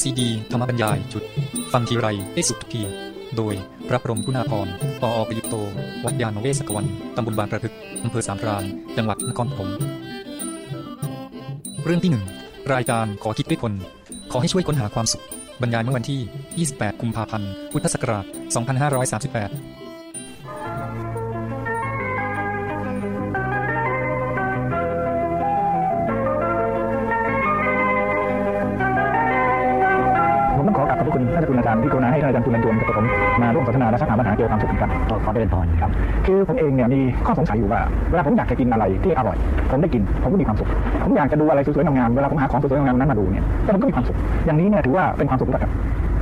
ซีดี ธรรมบรรยายจุด ฟังทีไรได้สุดทุกที โดยพระพรหมคุณาภรปออประยุตโต วัดยาณเวศกวัน ตำบลบางประทึก อำเภอสามพราน จังหวัดนครปฐมเรื่องที่หนึ่งรายการขอคิดด้วยคน ขอให้ช่วยค้นหาความสุข บรรยายเมื่อวันที่ 28 กุมภาพันธ์ พุทธศักราช 2538 กันขอขอเดินพรครับคือผมเองเนี่ยมีข้อสงสัยอยู่ว่าเวลาผมอยากจะกินอะไรที่อร่อย ผมได้กินผมก็มีความสุข ผมอยากจะดูอะไรสวยๆงามๆเวลาผมหาของสวยๆงามๆนั้นมาดูเนี่ยแล้วผมก็มีความสุข อย่างนี้เนี่ยถือว่าเป็นความสุขหรือเปล่าครับ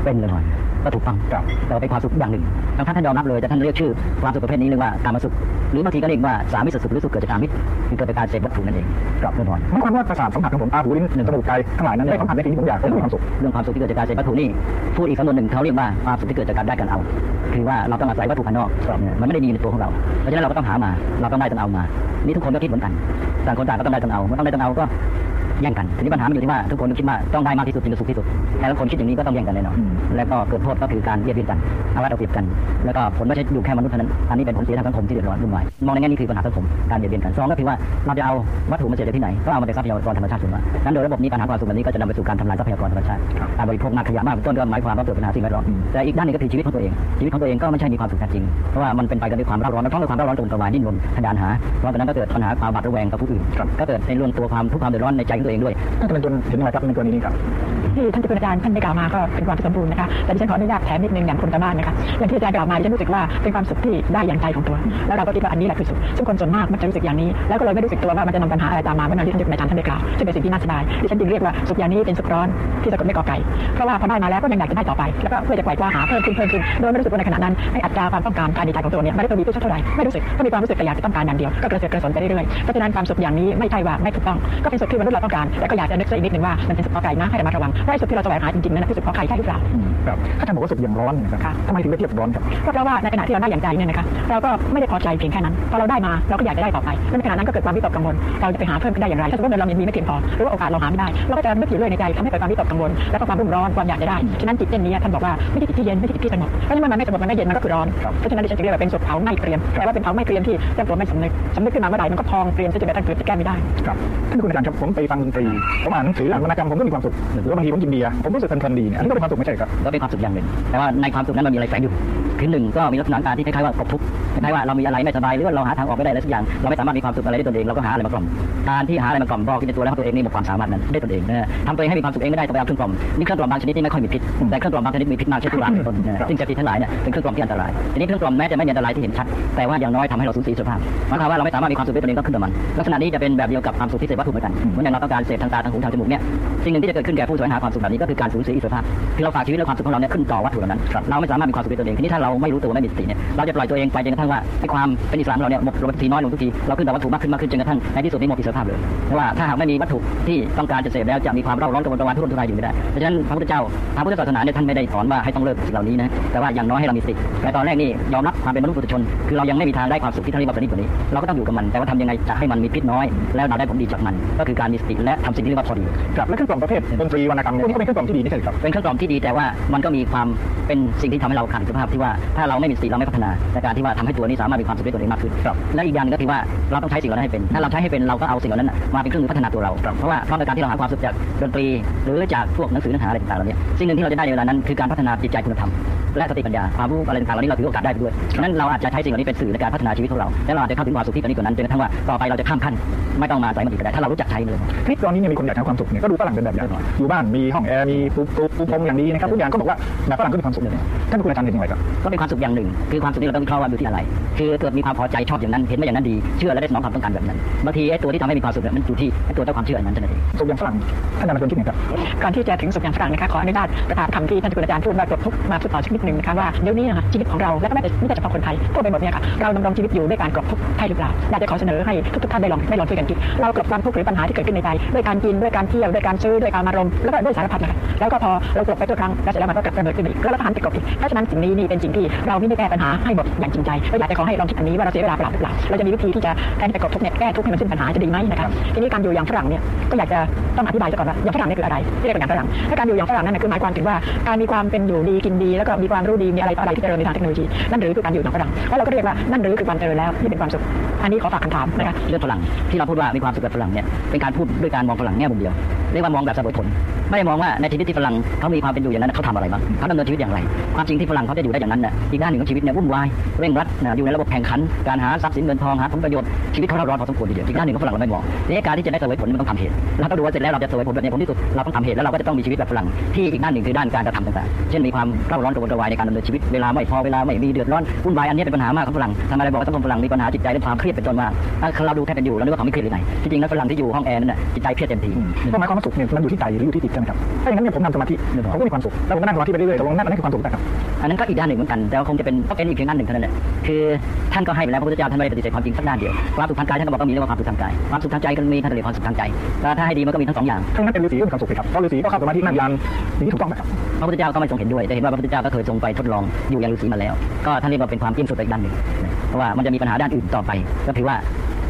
เป็นเลยพรก็ถูกต้องครับแต่ว่าเป็นความสุขอย่างหนึ่งบางท่านท่านยอมรับเลยแต่ท่านเรียกชื่อความสุขประเภทนี้เรียกว่าการมาสุข หรือบางทีก็เรียกว่าสามิสสุขหรือสุขเกิดจากการมิตรคือเกิดจากการเสพวัตถุนั่นเองครับเดินพรหมายความว่าประสาทสัมผัสของผมตาหูลิ้นจมูกกายทั้งหลายนั้นได้สัมผัสในสิ่งที่ผมอยากผมก็มีความสุขเรื่องความสุขที่เกิดจากการเสพวัตถุนี่พูดอีกคำนวนหนึ่งเขาเรียกว่าความสุขที่เกิดจากการได้กันเอา คือว่าเราต้องอาศัยวัตถุภายนอกครับเนี่ยมันไม่ได้มีในตัวของเราเพราะฉะนั้นเราก็ต้องหามา เราต้องได้ต้องเอามา นี่ทุกคนก็คิดเหมือนกันต่างคนต่างก็ต้องได้ต้องเอาเมื่อต้องได้ต้องเอาก็ แย่งกันทีนี้ปัญหามันอยู่ที่ว่าทุกคนคิดว่าต้องได้มากที่สุดจึงจะสุขที่สุดแต่ละคนคิดอย่างนี้ก็ต้องแย่งกันแน่นอนอืมแล้วก็เกิดโทษก็คือการเบียดเบียนกันเอารัดเอาเปรียบกัน แล้วก็ผลไม่ใช่อยู่แค่มนุษย์เท่านั้นอันนี้เป็นผลเสียทางสังคมที่เดือดร้อนวุ่นวายมองในแง่นี้คือปัญหาสังคมการเบียดเบียนกันสองก็คือว่าเราจะเอาวัตถุมาเสพจากที่ไหนก็เอามาจากทรัพยากรธรรมชาติส่วนมากนั้นโดยระบบนี้ปัญหาความสุขแบบนี้ก็จะนำไปสู่การทำลายทรัพยากรธรรมชาติครับการบริโภคมากขยะมากเป็นต้นก็หมายความว่าเกิดปัญหาสิ่งแวดล้อมอืมแต่อีกด้านหนึงก็คือชีวิตของตัวเองชีวิตของตัวเองก็ไม่ใช่มีความสุขแท้จริงเพราะว่ามันเป็นไปกันด้วยความเร่าร้อนมันต้องด้วยความเร่าร้อนจนกระวายดิ้นรนทะยานหาเพราะฉะนั้นก็เกิดปัญหาความบาดระแวงกับผู้อื่นครับก็เกิดในเรื่องตัวความทุกข์ความเดือดร้อนในใจของตัวเองด้วยท่านเป็นจนเห็นอะไรครับในกรณีนี้ครับที่ท่านเจ้าคุณอาจารย์ท่านได้กล่าวมาก็เป็นความสมบูรณ์นะคะแต่ดิฉันขออนุญาตแถมนิดนึงอย่างคนตาบ้านนะคะอย่างที่อาจารย์กล่าวมาดิฉันรู้สึกว่าเป็นความสุขที่ได้อย่างใจของตัว แล้วเราก็คิดว่าอันนี้แหละคือสุขซึ่งคนส่วนมากมันจะรู้สึกอย่างนี้ แล้วก็เลยไม่รู้สึกตัวว่ามันจะนำปัญหาอะไรตามมาเมื่อนานที่ท่านเจ้าคุณอาจารย์ท่านได้กล่าวซึ่งเป็นสิ่งที่น่าสบายดิฉันจึงเรียกว่าสุขอย่างนี้เป็นสุขร้อนที่สะกดไม่ก่อไก่เพราะว่าพอได้มาแล้วก็ยังอยากจะได้ต่อไปแล้วก็เพื่อจะไกวกว่าหาเพิ่มขึ้นเพิ่มขึ้นโดยไม่รู้สึกว่าในขณะนั้นให้อัตราความต้องการการดีใจของตัวเนี่ยไม่ได้เพิ่มขึ้นเท่าไหร่ไม่รู้สึกก็มีความรู้สึกแต่อยากจะต้องการอย่างเดียวก็กระเสือกกระสนไปเรื่อยๆเพราะฉะนั้นความสุขอย่างนี้ไม่ใช่ว่าไม่ถูกต้องก็เป็นสุขที่มนุษย์เราต้องการแต่ก็อยากจะนึกซะอีกนิดนึงว่ามันเป็นสุขก่อไก่นะให้ระมัดระวังเพราะไอ้สุขที่เราแสวงหาจริงๆนั้นนะคือสุขก่อไก่ใช่หรือเปล่าครับถ้าท่านบอกว่าสุขอย่างร้อนเนยนะครับค่ะทำไมถึงไปเทียบร้อนครับก็เพราะว่าในขณะที่เราได้อย่างใจเนี่ยนะคะเราก็ไม่ได้พอใจเพียงแค่นั้นพอเราได้มาเราก็อยากจะได้ต่อไปและในขณะนั้นก็เกิดความวิตกกังวลเราจะไปหาเพิ่มได้อย่างไรถ้าสมมติเรามีไม่เพียงพอหรือว่าโอกาสเราหาไม่ได้เราก็จะนึกอยู่เรื่อยในใจทำให้เกิดความวิตกกังวลแล้วก็ความรุ่มร้อนความอยากจะได้ฉะนั้นจิตเช่นนี้ท่านบอกว่าไม่ใช่จิตที่เย็นไม่ใช่จิตที่สงบเพราะฉะนั้นมันไม่สงบมันไม่เย็นมันก็คือร้อนครับเพราะฉะนั้นดิฉันจึงเรียกว่าเป็นสุขเผาไหม้เกรียมแต่ว่าเป็นเผาไหม้เกรียมที่เจ้าตัวไม่สำนึกสำนึกขึ้นมาเมื่อใดมันก็พองเกรียมที่จะกระทั่งเกิดจะแก้ไม่ได้ครับท่านคุณอาจารย์ครับผมไปฟังดนตรีผมอ่านหนังสืออ่านวรรณกรรมผมก็มีความสุขหรือว่าบางทีผมกินเบียร์ผมรู้สึกเพลินๆดีเนี่ยอันนี้ก็เป็นความสุขไม่ใช่ครับก็เป็นความสุขอย่างหนึ่งแต่ว่าในความสุขนั้นมันมีอะไรแฝงอยู่ คือหนึ่งก็มีลักษณะการที่คล้ายๆว่าตกทุกข์คล้ายๆว่าเรามีอะไรไม่สบายหรือว่าเราหาทางออกไม่ได้อะไรสักอย่าง เราไม่สามารถมีความสุขอะไรได้ตนเองเราก็หาอะไรมากล่อมการที่หาอะไรมากล่อมบอกในตัวแล้วตัวเองนี่หมดความสามารถนั้นได้ตนเองนะทำตัวเองให้มีความสุขเองไม่ได้ต้องไปเอาเครื่องกล่อมนี่เครื่องกล่อมบางชนิดที่ไม่ค่อยมีพิษแต่เครื่องกล่อมบางชนิดมีพิษมากเช่นตุลาเป็นต้นนะซึ่งจะพิษทั้งหลายเนี่ยเป็นเครื่องกล่อมที่อันตรายทีนี้เครื่องกล่อมแม้จะไม่มีอันตรายที่เห็นชัดแต่ว่าอย่างน้อยทำให้เราสูญเสียสุขภาพหมายความว่าเราไม่สามารถมีความสุขด้วยตนเองต้องขึ้นกับมันลักษณะนี้จะเป็นแบบเดียวกับความสุขที่เสพวัตถุเหมือนกันเหมือนอย่างเราต้องการเสพทางตาทางหูทางจมูกเนี่ยสิ่งหนึ่งที่จะเกิดขึ้นแก่ผู้แสวงหาความสุขแบบนี้ก็คือการสูญเสียอิสรภาพคือเราฝากชีวิตและความสุขของเราเนี่ยขึ้นต่อวัตถุเหล่านั้นเราไม่สามารถมีความสุขด้วยตนเองทีนี้ถ้าเราราไม่รู้ตัวไม่มีสติเนี่ยเราจะปล่อยตัวเองไปจนกระทั่งว่าไอ้ความเป็นอิสระของเราเนี่ยหมดลงทีน้อยลงทุกทีเราขึ้นแต่วัตถุมากขึ้นมากขึ้นจนกระทั่งในที่สุดนี่หมดอิสรภาพเลยเพราะว่าถ้าหากไม่มีวัตถุที่ต้องการจะเสพแล้วจะมีความเร่าร้อนกระวนกระวายทุรนทุรายอยู่ไม่ได้เพราะฉะนั้นพระพุทธเจ้าทางพุทธศาสนาเนี่ยท่านไม่ได้สอนว่าให้ต้องเลิกสิ่งเหล่านี้นะแต่ว่าอย่างน้อยให้เรามีสติแต่ตอนแรกนี่ยอมรับความเป็นมนุษย์ปุถุชน คือเรายังไม่มีทางได้ความสุขที่ท่านเรียกว่าประณีตกว่านี้เราก็ต้องอยู่กับมันแต่ว่าทำยังไงจะให้มันมีพิษน้อย แล้วเราได้ผลดีจากมัน ก็คือการมีสติและทำสิ่งที่เรียกว่าพอดีครับและเครื่องกล่อมประเภทดนตรีวรรณกรรมพวกนี้ก็เป็นเครื่องกล่อมที่ดีไม่ใช่ครับเป็นเครื่องกล่อมที่ดีแต่ว่ามันก็มีความเป็นสิ่งที่ทำให้เราขาดอิสภาพที่ว่าถ้าเราไม่มีสติเราไม่พัฒนาในการที่ว่าทำให้ตัวนี้สามารถมีความสุขด้วยตัวเองมากขึ้นและอีกอย่างหนึงก็คือว่าเราต้องใช้สิ่งเหล่านั้นให้เป็นถ้าเราใช้ให้เป็นเราก็เอาสิ่งเหล่านั้นมาเป็นเครื่องมือพัฒนาตัวเราเพราะว่าเพราะในการที่เราหาความสุขจากดนตรี หรือจากพวกหนังสือเนื้อหาอะไรต่างๆเหล่านี้สิ่งหนึ่งที่เราจะได้ในเวลานั้นคือการพัฒนาจิตใจคุณธรรม และสติปัญญาความรู้อะไรต่างๆเหล่านี้เราถือโอกาสได้ไปด้วยฉะนั้นเราอาจจะใช้สิ่งเหล่านี้เป็นสื่อในการพัฒนาชีวิตของเราและเราอาจจะเข้าถึงความสุขที่ประณีตกว่านั้นจนกระทั่งว่าต่อไปเราจะข้ามขั้นไม่ต้องมาสายมันอีกก็ได้ถ้าเรารู้จักใช้มันเลยคลิปตอนนี้เนี่ยมีคนอยากหาความสุขเนี่ยก็ดูฝรั่งเป็นแบบอย่างอยู่บ้านมีห้องแอร์มีปูปูปูพรมอย่างดีนะครับทุกอย่างก็บอกว่าแบบฝรั่งก็มีความสุขเนี่ยท่านคุณอาจารย์เห็นยังไงครับก็เป็นความสุขอย่างหนึ่ง คือความสุขที่เราต้องวิเคราะห์ว่าอยู่ที่อะไร คือเกิดมีความพอใจชอบอย่างนั้นเห็นว่าอย่างนั้นดีเชื่อและได้สนองความต้องการแบบนั้นบางทีไอ้ตัวที่ทำให้มีความสุขเนี่ยมันอยู่ที่ไอ้ตัวเจ้าความเชื่อนั้นเท่านั้นเองสุขอย่างฝรั่งท่านอาจารย์เป็นคนคิดไงครับก่อนที่จะถึงสุขอย่างฝรั่งนะคะขออนุญาตประทานคำที่ท่านคุณอาจารย์พูดว่ากดทุกข์มาพูดต่อสักนิดดนึงนะคะว่าเดี๋ยวนี้นะคะชีวิตของเราและก็ไม่แต่ไม่แต่เฉพาะคนไทยทั่วไปหมดเนี่ยค่ะเราดำรงชีวิตอยู่ด้วยการกลบทุกข์ใช่หรือเปล่าอยากจะขอเสนอให้ทุกๆท่านได้ลองได้ลองช่วยกันคิดเรากลบความทุกข์หรือปัญหาที่เกิดขึ้นในใจด้วยการกินด้วยการเที่ยวด้วยการซื้อด้วยการอารมณ์แล้วก็ด้วยสารพัดนะคะแล้วก็พอเรากลบไปทุกครั้งแล้วเสร็จแล้วมันก็เกิดระเบิดขึ้นอีกแล้วเราก็หันไปกลบอีกเพราะฉะนั้นสิ่งนี้นี่เป็นสิ่งที่เราไม่ได้แก้ปัญหาให้หมดอย่างจริงใจก็อยากจะขอให้ลองคิดอันนี้ว่าเราเสียเวลาเปล่าหรือเปล่าเราจะมีวิธีที่จะแทนที่จะกลบทุกเนี่ยแก้ทุกให้มันสิ้นปัญหาจะดีไหมนะครับทีนี้การอยู่อย่างฝรั่งเนี่ยก็อยากจะต้องอธิบายซะก่อนว่าอย่างฝรั่งนี่คืออะไรที่เรียกว่าอย่างฝรั่งถ้าการอยู่อย่างฝรั่งนั่นคือหมายความถึงว่าการมีความเป็นอยู่ดีกินดีแล้วก็มีความรู้ดีมีอะไรต่ออะไรที่เจริญในทางเทคโนโลยีนั่นหรือคือการอยู่อย่างฝรั่งแล้วเราก็เรียกว่านั่นหรือคือความเจริญแล้วที่เป็นความสุขอันนี้ขอฝากคำถามนะคะเรื่องฝรั่งที่เราพูดว่ามีความสุขแบบฝรั่งเนี่ยเป็นการพูดด้วยการมองฝรั่งแง่มุมเดียวเรียกว่ามองแบบเสมอผล ไม่ได้มองว่าในชีวิตที่ฝรั่งเขามีความเป็นอยู่อย่างนั้นเขาทำอะไรบ้างเขาดำเนินชีวิตอย่างไร ความจริงที่ฝรั่งเขาจะอยู่ได้อย่างนั้นน่ะอีกด้านหนึ่งของชีวิตเนี่ยวุ่นวายเร่งรัดนะอยู่ในระบบแข่งขันการหาทรัพย์สินเงินทองหาผลประโยชน์ชีวิตเขาเร่าร้อนพอสมควรทีเดียวอีกด้านหนึ่งของฝรั่งเราไม่มองในการที่จะได้เสวยผลมันต้องทำเหตุเราต้องดูว่าเสร็จแล้วเราจะเสวยผลแบบนี้ผลที่สุดเราต้องทำเหตุแล้วเราก็จะต้องมีชีวิตแบบฝรั่งที่อีกด้านหนึ่งคือด้านการกระทำต่างๆเช่นมีความเร่าร้อนกระวนกระวายในการดำเนินชีวิตเวลาไม่พอเวลาไม่มีเดือดร้อนวุ่นวายอันนี้เป็นปัญหามากของฝรั่งทำอะไรบอกว่าต้องฝรั่งมีปัญหาจิตใจและความเครียดเป็นต้นมากถ้าเราดูแค่กันอยู่เราคิดว่าเขาไม่เครียดหรือไงที่จริงแล้วฝรั่งที่อยู่ห้องแอร์นั่นน่ะจิตใจเครียดเต็มทีก็หมายความว่าสุขเนี่ยมันอยู่ที่ใจหรืออยู่ที่จิตใช่ไหมครับ ถ้าอย่างนั้นเนี่ยผมทำสมาธิผมก็มีความสุข แล้วผมก็นั่งสมาธิไปเรื่อยๆตกลงนั่นอันนั้นคือความสุขนะครับ อันนั้นก็อีกด้านหนึ่งเหมือนกัน แต่ว่าคงจะเป็นก็เป็นอีกเพียงด้านหนึ่งเท่านั้นแหละ คือท่านก็ให้ไปแล้วพระพุทธเจ้าท่านไม่ได้ปฏิเสธความจริงสักด้านเดียว ความสุขทางกายท่านก็บอกว่ามีเรียกว่าความสุขทางกาย ความสุขทางใจก็มีท่านเรียกความสุขทางใจแล้วถ้าให้ดีมันก็มีทั้งสองอย่างถ้างั้นเป็นฤาษีก็มีความสุขสิครับเพราะฤาษีก็เข้าสมาธินั่งยานอย่างนี้ถูกต้องไหมครับ พระพุทธเจ้าก็ไม่ทรงเห็นด้วยแต่เห็นว่าพระพุทธเจ้าก็เคยทรงไปทดลองอยู่อย่างฤาษีมาแล้ว ก็ท่านเรียกว่าเป็นความเที่ยงสุดไปอีกด้านหนึ่งนะเพราะว่ามันจะมีปัญหาด้านอื่นต่อไป ก็คือว่า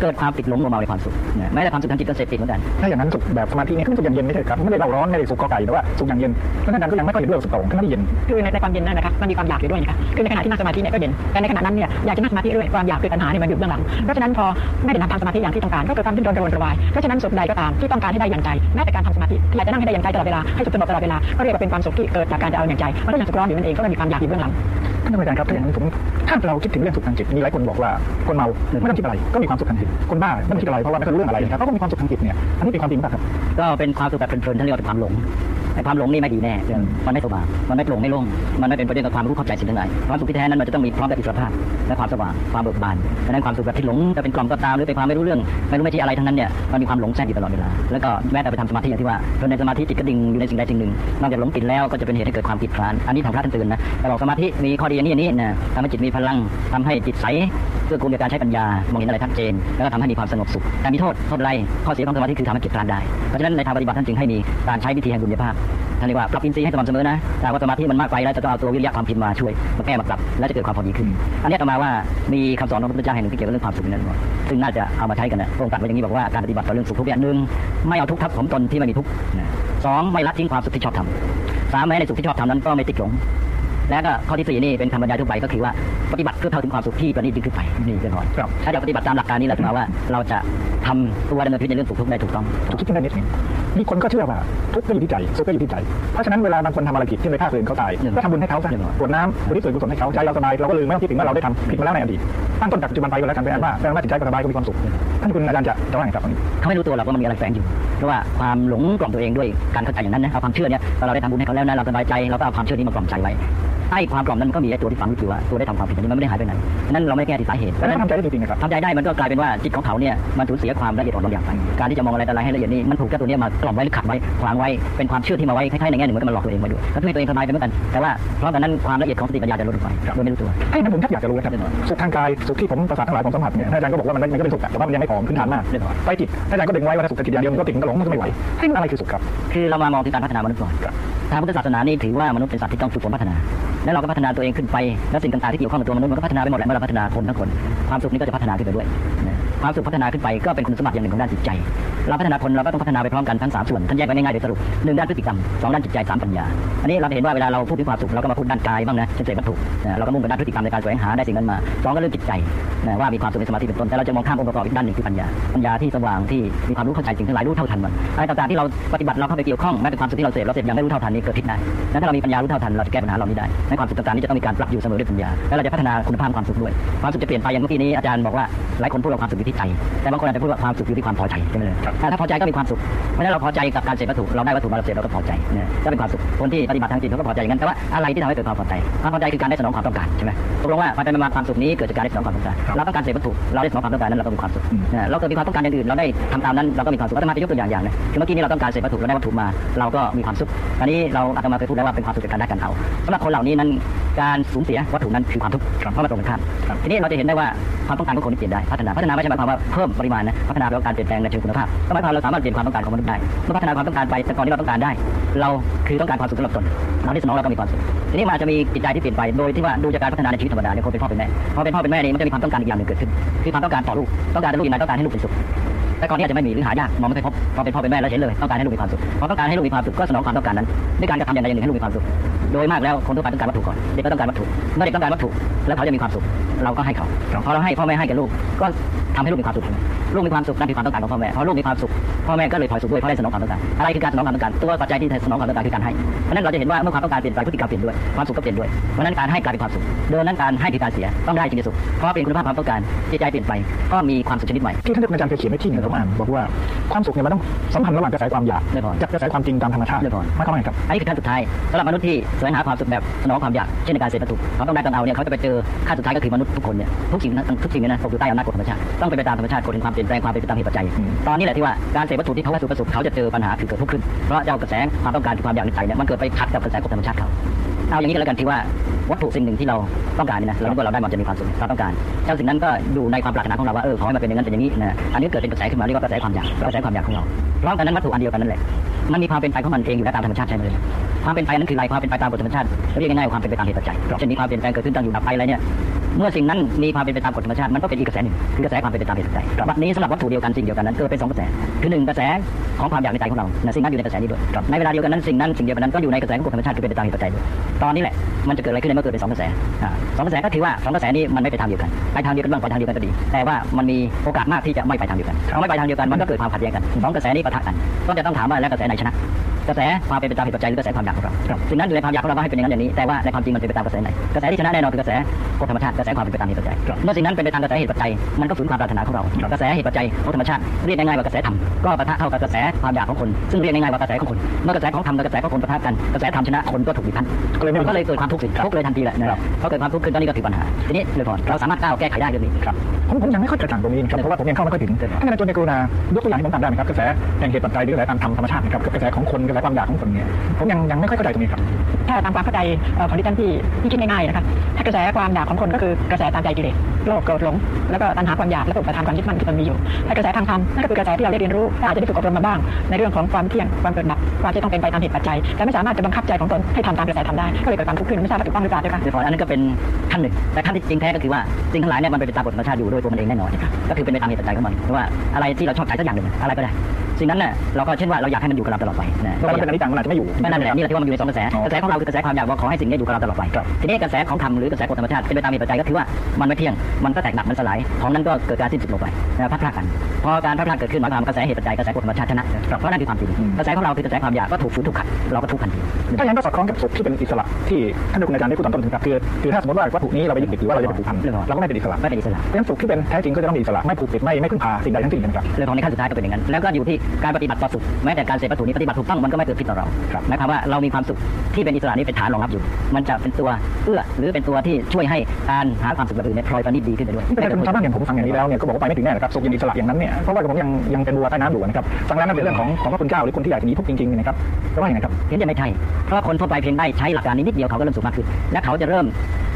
เกิดความติดหลงมัวเมาในความสุขนะแม้แต่ความสุขทางจิตก็เสพติดเหมือนกันถ้าอย่างนั้นสุขแบบสมาธิเนี่ยคือสุขอย่างเย็นไม่ใช่ครับไม่ได้เร่าร้อนไม่ได้สุขกอไก่แต่ว่าสุขอย่างเย็นแล้วท่านอาจารย์ก็ยังไม่ค่อยเห็นด้วยกับสุขโต่งทั้งที่เย็นคือในในความเย็นนั่นนะคะมันมีความอยากอยู่ด้วยนะคะคือในขณะที่นั่งสมาธิเนี่ยก็เย็นแต่ในขณะนั้นเนี่ยอยากจะนั่งสมาธิด้วยความอยากคือปัญหาเนี่ยมันอยู่เบื้องหลังเพราะฉะนั้นพอไม่ได้ทำสมาธิอย่างที่ต้องการก็เกิดความดิ้นรนกระวนกระวายเพราะฉะนั้นสุขใดก็ตามที่ต้องการให้ได้อย่างใจแม้แต่การทำสมาธิที่อยากจะนั่งให้ได้อย่างใจตลอดเวลาให้สุขสงบตลอดเวลาก็เรียกว่าเป็นความสุขที่เกิดจากการจะเอาอย่างใจมันก็ยังสุขร้อนอยู่นั่นเองก็ไม่มีความอยากอยู่เบื้องหลังท่านอาจารย์ครับถ้าอย่างนั้นผมถ้าเราคิดถึงเรื่องสุขทางจิตมีหลายคนบอกว่าคนเมาไม่ต้องคิดอะไรก็มีความสุขทางจิตคนบ้าไม่ต้องคิดอะไรเพราะว่าไม่เคยรู้เรื่องอะไรนะครับก็มีความสุขทางจิตเนี่ยอันนี้เป็นความจริงป่ะครับก็เป็นความสุขแบบเพลินๆท่านเรียกว่าเป็นความหลง ไอ้ความหลงนี่ไม่ดีแน่มันไม่สว่างมันไม่โปร่งไม่โล่งมันไม่เป็นประเด็นกับความรู้เข้าใจสิ่งทั้งหลายความสุขที่แท้นั้นมันจะต้องมีพร้อมกับอิสรภาพและความสว่างความเบิกบานดังนั้นความสุขแบบที่หลงจะเป็นกล่อมก็ตามหรือเป็นความไม่รู้เรื่องไม่รู้ไม่ชี้อะไรทั้งนั้นเนี่ยมันมีความหลงแทรกอยู่ตลอดเวลาแล้วก็แม้แต่ไปทำสมาธิอย่างที่ว่าเพราะในสมาธิจิตก็ดิ่งอยู่ในสิ่งใดสิ่งหนึ่งนอกจากหลงติดแล้วก็จะเป็นเหตุให้เกิดความผิดพลานอันนี้ทางพระท่านเตือนนะแต่บอกสมาธิมีข้อดีอย่างนี้อย่างนี้นะทำให้จิตมีพลังทำให้จิตใสเพื่อกูลในการใช้ปัญญามองเห็นอะไรชัดเจน แล้วก็ทำให้มีความสงบสุขแต่มีโทษโทษไรข้อเสียของสมาธิคือทำให้จิตพลานได้เพราะฉะนั้นในทางปฏิบัติท่านจึงให้มีการใช้วิธีแห่งบุญญาภาพท่านเรียกว่าปรับอินทรีย์ให้สม่ำเสมอนะถ้าว่าสมาธิมันมากไปแล้วจะต้องเอาตัววิริยะความเพียรมาช่วยมาแก้มาปรับแล้วจะเกิดความพอดีขึ้น อันนี้ต่อมาว่ามีคำสอนของพระพุทธเจ้าแห่งหนึ่งที่เกี่ยวกับเรื่องความสุขนั่นบอกซึ่งน่าจะเอามาใช้กันนะพระองค์ตรัสไว้อย่างนี้บอกว่าการปฏิบัติต่อเรื่องสุขทุกอย่างหนึ่งไม่เอาทุกข์ทับผมตนที่ไม่มีทุกข์นะสองไม่ละทิ้งความสุขที่ชอบทำสามแม้ในสุขที่ชอบทำนั้นก็ไม่ติดหลงแล้วก็ข้อที่สี่นี่เป็นธรรมดาทั่วไปก็คือว่าปฏิบัติเพื่อเข้าถึงความสุขที่ประณีตยิ่งขึ้นไปนี่เป็นก่อนครับถ้าเราปฏิบัติตามหลักการนี้เราจะมาว่าเราจะทำตัวดำเนินชีวิตในเรื่องสุขทุกข์ได้ถูกต้องถูกคิดขึ้นได้นิดนึง มีคนก็เชื่อว่าทุกข์ก็อยู่ที่ใจสุขก็อยู่ที่ใจ เพราะฉะนั้นเวลาบางคนทำอะไรผิดเช่นไปฆ่าคนอื่นเขาตายก็ทำบุญให้เขาซะกรวดน้ำบริสุทธิ์กุศลให้เขาใจเราสบายเราก็ลืมไม่ต้องคิดถึงว่าเราได้ทำผิดมาแล้วในอดีตตั้งต้นจากปัจจุบันไปก็แล้วกันเป็นอันว่าแปลว่าจิตใจก็สบายก็มีความสุขท่านคุณอาจารย์จะจะว่าไงครับอันนี้เขาไม่รู้ตัวหรอกว่ามันมีอะไรแฝงอยู่เพราะว่าความหลงกล่อมตัวเองด้วยการเข้าใจอย่างนั้นนะเอาความเชื่อเนี่ยพอเราได้ทำบุญให้เขาแล้วนะเราสบายใจเราก็เอาความเชื่อนี้มากล่อมใจไว้ ไอ้ความกล่อมนั้นมันก็มีไอ้ตัวที่ฝังอยู่ว่าตัวได้ทำความผิดอันนี้มันไม่ได้หายไปไหนนั่นเราไม่แก้ที่สาเหตุเพแต่ราะฉะถ้านั้นทำใจได้จริงๆนะครับทำใจได้มันก็กลายเป็นว่าจิตของเขาเนี่ยมันสูญเสียความละเอียดอ่อนบางอย่างไปการที่จะมองอะไรต่ออะไรให้ละเอียดนี่มันถูกเจ้าตัวเนี้มากล่อมไว้หรือขัดไว้ขวางไว้เป็นความเชื่อที่มาไว้คล้ายๆในแง่หนึ่งเหมือนกับมันหลอกตัวเองไว้ด้วยก็ทำให้ตัวเองสบายไปเหมือนกันแต่ว่าเพราะฉะนั้นความละเอียดของสติปัญญาจะลดลงไปโดยไม่รู้ตัวไอ้นั้นผมชักอยากจะรู้นะครับสุขทางกายสุขที่ผมประสาททั้งหลายผมสัมผัสเนี่ยท่านอาจารย์ก็บอกว่ามันมันก็เป็นสุขอะแต่ว่ามันยังไม่พอพื้นฐานมากไปจิตท่านอาจารย์ก็ดึงไว้ว่าถ้าสุขกับจิตอย่างเดียวมันก็ติดมันก็หลงมันก็ไม่ไหวให้มันอะไรคือสุขครับคือเรามามองถึงการพัฒนามนุษย์ก่อนครับทางพุทธศาสนานี่ถือว่ามนุษย์เป็นสัตว์ที่ต้องฝึกฝนพัฒนาแล้วเราก็พัฒนาตัวเองขึ้นไป แล้วสิ่งต่างๆที่เกี่ยวข้องกับตัวมนุษย์มันก็พัฒนาไปหมดแหละเมื่อเราพัฒนาคนทั้งคน ความสุขนี้ก็จะพัฒนาขึ้นไปด้วย ความสุขพัฒนาขึ้นไปก็เป็นคุณสมบัติอย่างหนึ่งของด้านจิตใจ เราพัฒนาคนเราก็ต้องพัฒนาไปพร้อมกันทั้งสามส่วนท่านแยกไว้ง่ายๆโดยสรุปหนึ่งด้านพฤติกรรมสองด้านจิตใจสามปัญญา อันนี้เราเห็นว่าเวลาเราพูดถึงความสุขเราก็มาพูดด้านกายบ้างนะเช่นเสพวัตถุเราก็มุ่งไปด้านพฤติกรรมในการแสวงหาได้สิ่งนั้นมาสองก็เรื่องจิตใจนะว่ามีความสุขในสมาธิเป็นต้นแต่เราจะมองข้ามองค์ประกอบอีกด้านหนึ่งคือปัญญาปัญญาที่สว่างที่มีความรู้เข้าใจสิ่งทั้งหลายรู้เท่าทันมันอะไรต่างๆที่เราปฏิบัติเราเข้าไปเกี่ยวข้องแม้แต่ความสุขที่เราเสพเราเสพยังไม่รู้เท่าทันนี้เกิดพิษได้นั้นถ้าเรามีปัญญารู้เท่าทันเราจะแก้ปัญหาเหล่านี้ได้ในความสุขต่างๆนี้จะต้องมีการปรับอยู่เสมอด้วยปัญญาแล้วเราจะพัฒนาคุณภาพความสุขด้วยความสุขจะเปลี่ยนไปอย่างเมื่อกี้นี้อาจารย์บอกว่าหลายคนพูดว่าความสุขอยู่ที่ใจแต่บางคนอาจจะพูดว่าความสุขอยู่ที่ความพอใจใช่ไหมเลยถ้าพอใจก็มีความสุข เพราะฉะนั้นเราพอใจกับการเสพวัตถุ เราได้วัตถุมาเราเสพเราก็พอใจเนี่ยก็เป็นความสุข คนที่ปฏิบัติทางจิตเขาก็พอใจอย่างนั้น แต่ว่าอะไรที่ทำให้เกิดความพอใจ ความพอใจคือการได้สนองความต้องการใช่ไหมตกลงว่าไปไปมาๆความสุขนี้เกิดจากการได้สนองความต้องการครับเราต้องการเสพวัตถุเราได้สนองความต้องการนั้นเราก็มีความสุขอืมนะเราเกิดมีความต้องการอย่างอื่นเราได้ทำตามนั้นเราก็มีความสุขอาตมาจะยกตัวอย่างอย่างหนึงคือเมื่อกี้นี้เราต้องการเสพวัตถุเราได้วัตถุมา เราก็มีความสุขอันนี้เราอาตมาเคยพูดแล้วว่าเป็นความสุขจากการได้การเอาสำหรับคนเหล่านี้นั้นการสูญเสียวัตถุนั้นคือความทุกข์ครับเพราะมันตรงกันข้ามครับทีนี้เราจะเห็นได้ว่าความต้องการของคนนี่เปลี่ยนได้พัฒนาพัฒนาไม่ใช่หมายความว่าเพิ่มปริมาณนะพัฒนาแปลว่าการเปลี่ยนแปลงในเชิงคุณภาพก็หมายความเราสามารถเปลี่ยนความต้องการของมนุษย์ได้เมื่อพัฒนาความต้องการไปแต่ก่อนที่เราต้องการได้ เราคือต้องการความสุขสำหรับตนเราที่สนองเราก็มีความสุขทีนี้มันอาจจะมีจิตใจที่เปลี่ยนไปโดยที่ว่าดูจากการพัฒนาในชีวิตธรรมดาเนี่ยคนเป็นพ่อเป็นแม่พอเป็นพ่อเป็นแม่นี่มันจะมีความต้องการอีกอย่างหนึ่งเกิดขึ้นคือความต้องการต่อลูกต้องการให้ลูกยังไงต้องการให้ลูกเป็นสุข แต่ก่อนนี้อาจจะไม่มีหรือหายากมองไม่เคยพบพอเป็นพ่อเป็นแม่แล้วเห็นเลยต้องการให้ลูกมีความสุขพอต้องการให้ลูกมีความสุขก็สนองความต้องการนั้นด้วยการกระทำอย่างใดอย่างหนึ่งให้ลูกมีความสุข โดยมากแล้วคนทั่วไปต้องการวัตถุก่อนเด็กก็ต้องการวัตถุเมื่อเด็กต้องการวัตถุ แล้วเขาจะมีความสุข เราก็ให้เขาพอเราให้พ่อแม่ให้แก่ลูกก็ทำให้ลูกมีความสุขลูกมีความสุขนั่นคือความต้องการของพ่อแม่พอลูกมีความสุขพ่อแม่ก็เลยพลอยสุขด้วยเพราะได้สนองความต้องการอะไรคือการสนองความต้องการตัวปัจจัยที่สนองความต้องการคือการให้เพราะนั้นเราจะเห็นว่าเมื่อความต้องการเปลี่ยนไปพฤติกรรมเปลี่ยนด้วยความสุขก็เปลี่ยนด้วยเพราะนั้นการให้กลายเป็นความสุขเดิมนั้นการให้คือการเสียต้องได้จึงจะสุขเพราะเป็นคุณภาพความต้องการจิตใจเปลี่ยนไปก็มีความสุขชนิดใหม่ที่ท่านอาจารย์เคยเขียนไว้ที่หนึ่งผมอ่านบอกว่าความสุขเนี่ยมันต้องสัมพันธ์ระหว่างกระแสความอยากแน่นอนกับกระแสความจริงตามธรรมชาติแน่นอนหมายความว่าไงครับอันนี้คือขั้นสุดท้ายสำหรับมนุษย์ที่แสวงหาความสุขแบบสนองความอยากเช่นในการเสพวัตถุเขาต้องได้ต้องเอาเนี่ยเขาจะไปเจอขั้นสุดท้ายก็คือมนุษย์ทุกคนเนี่ยทุกสิ่งนั้นทุกสิ่งเนี่ยนะตกอยู่ใต้อำนาจกฎธรรมชาติต้องเป็นไปตามธรรมชาติกฎแห่งความเปลี่ยนแปลงความเป็นไปตามเหตุปัจจัยอืมตอนนี้แหละที่ว่าการเสพวัตถุที่เขาวัตถุประสบเขาจะเจอปัญหาคือเกิดทุกข์ขึ้นเพราะเจ้ากระแสความต้องการคือความอยากในใจเนี่ยมันเกิดไปขัดกับกระแสกฎธรรมชาติเขาเอาอย่างนี้ก็แล้วกันที่ว่า วัตถุสิ่งหนึ่งที่เราต้องการนี่นะเราคิดว่าเราได้มันจะมีความสุขเราต้องการเจ้าสิ่งนั้นก็อยู่ในความปรารถนาของเราว่าเออขอให้มันเป็นอย่างนั้นเป็นอย่างนี้นะอันนี้เกิดเป็นกระแสขึ้นมาเรียกว่ากระแสความอยากกระแสความอยากของเราพร้อมกันนั้นวัตถุอันเดียวกันนั่นแหละมันมีความเป็นไปของมันเองอยู่แล้วตามธรรมชาติใช่ไหมเลยความเป็นไปนั้นคืออะไรความเป็นไปตามกฎธรรมชาติเรียกง่ายๆความเป็นไปตามเหตุปัจจัยเช่นมีความเปลี่ยนแปลงเกิดขึ้นตั้งอยู่ดับไปอะไรเนี่ยเมื่อสิ่งนั้นมีความเป็นไปตามกฎธรรมชาติมันก็เป็นอีกกระแสหนึ่งคือกระแสความเป็นไปตามเหตุปัจจัยวันนี้สำหรับวัตถุเดียวกันสิ่งเดียวกันนั้นเกิดเป็นสองกระแสคือหนึ่งกระแสของความอยากในใจของเรานะสิ่งนั้นอยู่ในกระแสนี้ด้วยในเวลาเดียวกันนั้นสิ่งนั้นสิ่งเดียวกันนั้นก็อยู่ในกระแสของกฎธรรมชาติคือเป็นไปตามเหตุปัจจัยด้วยตอนนี้แหละมันจะเกิดอะไรขึ้นในเมื่อเกิดเป็นสองกระแสสองกระแสก็คือว่าสองกระแสนี้มันไม่ไปทางเดียวกันไปทางเดียวกันบ้างไปทางเดียวกันก็ดี แต่ว่ามันมีโอกาสมากที่จะไม่ไปทางเดียวกันพอไม่ไปทางเดียวกันมันก็เกิดความขัดแย้งกันสองกระแสนี้ปะทะกันก็จะต้องถามว่าแล้วกระแสไหนชนะ กระแสความเป็นไปตามเหตุปัจจัยหรือกระแสความอยากของเราสิ่งนั้นอยู่ในความอยากของเราก็ให้เป็นอย่างนั้นอย่างนี้ แต่ว่าในความจริงมันเป็นไปตามกระแสไหน กระแสที่ชนะแน่นอนคือกระแสกฎธรรมชาติ กระแสความเป็นไปตามเหตุปัจจัย เมื่อสิ่งนั้นเป็นไปตามกระแสเหตุปัจจัย มันก็ฝืนความปรารถนาของเรา กระแสเหตุปัจจัยของธรรมชาติ เรียกง่ายๆว่ากระแสธรรม ก็ปะทะเข้ากับกระแสความอยากของคน ซึ่งเรียกง่ายๆว่ากระแสของคน เมื่อกระแสของธรรมกับกระแสของคนปะทะกัน กระแสธรรมชนะคนก็ถูกบีบคั้นก็เลยไม่ก็เลยเกิดความทุกข์สิทุกข์เลยทันทีแหละนะครับพอเกิดความทุกข์ขึ้นตอนนี้ก็คือปัญหา ทีนี้เลยก่อนเราสามารถก้าวแก้ไขได้เรื่องนี้ครับผมผมยังไม่ค่อยกระจ่างตรงนี้ครับเพราะว่าผมยังเข้าไม่ค่อยถึงท่านอาจารย์ในกรุณายกตัวอย่างให้ผมฟังได้ไหมครับกระแสแห่งเหตุปัจจัยหรือกระแสตามธรรมธรรมชาตินะครับกระแสของคนกระแสความอยากของคนเนี่ยผมยังยังไม่ค่อยเข้าใจตรงนี้ครับถ้าตามความเข้าใจเอ่อของดิฉันที่ที่คิดง่ายๆนะคะถ้ากระแสความอยากของคนก็คือกระแสตามใจกิเลสโลภโกรธหลงแล้วก็ตัณหาความอยากและก็อุปทานความยึดมั่นที่ตนมีอยู่ถ้ากระแสทางธรรมนั่นก็คือกระแสที่เราได้เรียนรู้และอาจจะได้ฝึกอบรมมาบ้าง ในเรื่องของความเที่ยงความเกิดดับความที่ต้องเป็นไปตามเหตุปัจจัยแต่ไม่สามารถจะบังคับใจของตนให้ทำตามกระแสทำได้ก็เลยเกิดความทุกข์ขึ้นไม่ทราบว่าถูกต้องหรือเปล่าด้วยค่ะเดี๋ยวก่อนอันนั้นก็เป็นขั้นหนึ่งแต่ขั้นที่จริงแท้ก็คือว่าสิ่งทั้งหลายเนี่ยมันเป็นไปตามกฎธรรมชาติอยู่โดยตัวมันเองแน่นอนก็คือเป็นไปตามเหตุปัจจัยของมันเพราะว่าอะไรที่เราชอบใจสักอย่างหนึ่งอะไรก็ได้ สิ่งนั้นน่ะเราก็เช่นว่าเราอยากให้มันอยู่กับเราตลอดไปนะถ้ามันเป็นอนิจจังมันอาจจะไม่อยู่ก็นั่นแหละนี่แหละที่ว่ามันอยู่ในสองกระแสอ๋อกระแสของเราคือกระแสความอยากว่าขอให้สิ่งนี้อยู่กับเราตลอดไปครับทีนี้กระแสของธรรมหรือกระแสกฎธรรมชาติเป็นไปตามเหตุปัจจัยก็คือว่ามันไม่เที่ยงมันก็แตกดับมันสลายของนั้นก็เกิดการสิ้นสุดลงไปนะพัดพลาดกันพอการพัดพลาดเกิดขึ้นหมายความกระแสเหตุปัจจัยกระแสกฎธรรมชาติชนะเพราะนั่นคือความจริงอืมกระแสของเราคือกระแสความอยากก็ถูกฝืนถูกขัดเราก็ทุกข์ทันทีถ้าอย่างนั้นก็สอดคล้องกับสุขที่เป็นอิสระที่ท่านอาจารย์ได้พูดตอนต้นนะครับคือคือถ้าสมมติว่าวัตถุนี้เราไปยึดติดหรือว่าเราจะไปผูกพันเราก็ไม่เป็นอิสระไม่เป็นอิสระเพราะฉะนั้นสุขที่เป็นแท้จริงก็จะต้องมีอิสระไม่ผูกติดไม่ไม่พึ่งพาสิ่งใดทั้งสิ้นนะครับเรื่องของในขั้นสุดท้ายก็เป็นอย่างนั้นแล้วก็อยู่ที่การปฏิบัติต่อสุขแม้แต่การเสพวัตถุนี้ปฏิบัติถูกต้องมันก็ไม่เกิดพิษต่อเราครับหมายความว่าเรามีความสุขที่เป็นอิสระนี้เป็นฐานรองรับอยู่ มันจะเป็นตัวเอื้อหรือเป็นตัวที่ช่วยให้การหาความสุขแบบอื่นเนี่ยพลอยประณีตดีขึ้นไปด้วยแต่คุณชาวบ้านอย่างผมฟังอย่างนี้แล้วเนี่ยก็บอกว่าไปไม่ถึงแน่นะครับสุขอย่างอิสระอย่างนั้นเนี่ยเพราะว่าผมยังยังเป็นบัวใต้น้ำอยู่นะครับฟังแล้วนั่นเป็นเรื่องของของพระคุณเจ้าหรือคนที่อยากจะหนีทุกข์จริงๆนะครับก็ว่าอย่างไรครับเห็นจะไม่ใช่เพราะว่าคนทั่วไปเพียงได้ใช้หลักการนี้นิดเดียวเขาก็เริ่มสุขมากขึ้นและเขาจะเริ่ม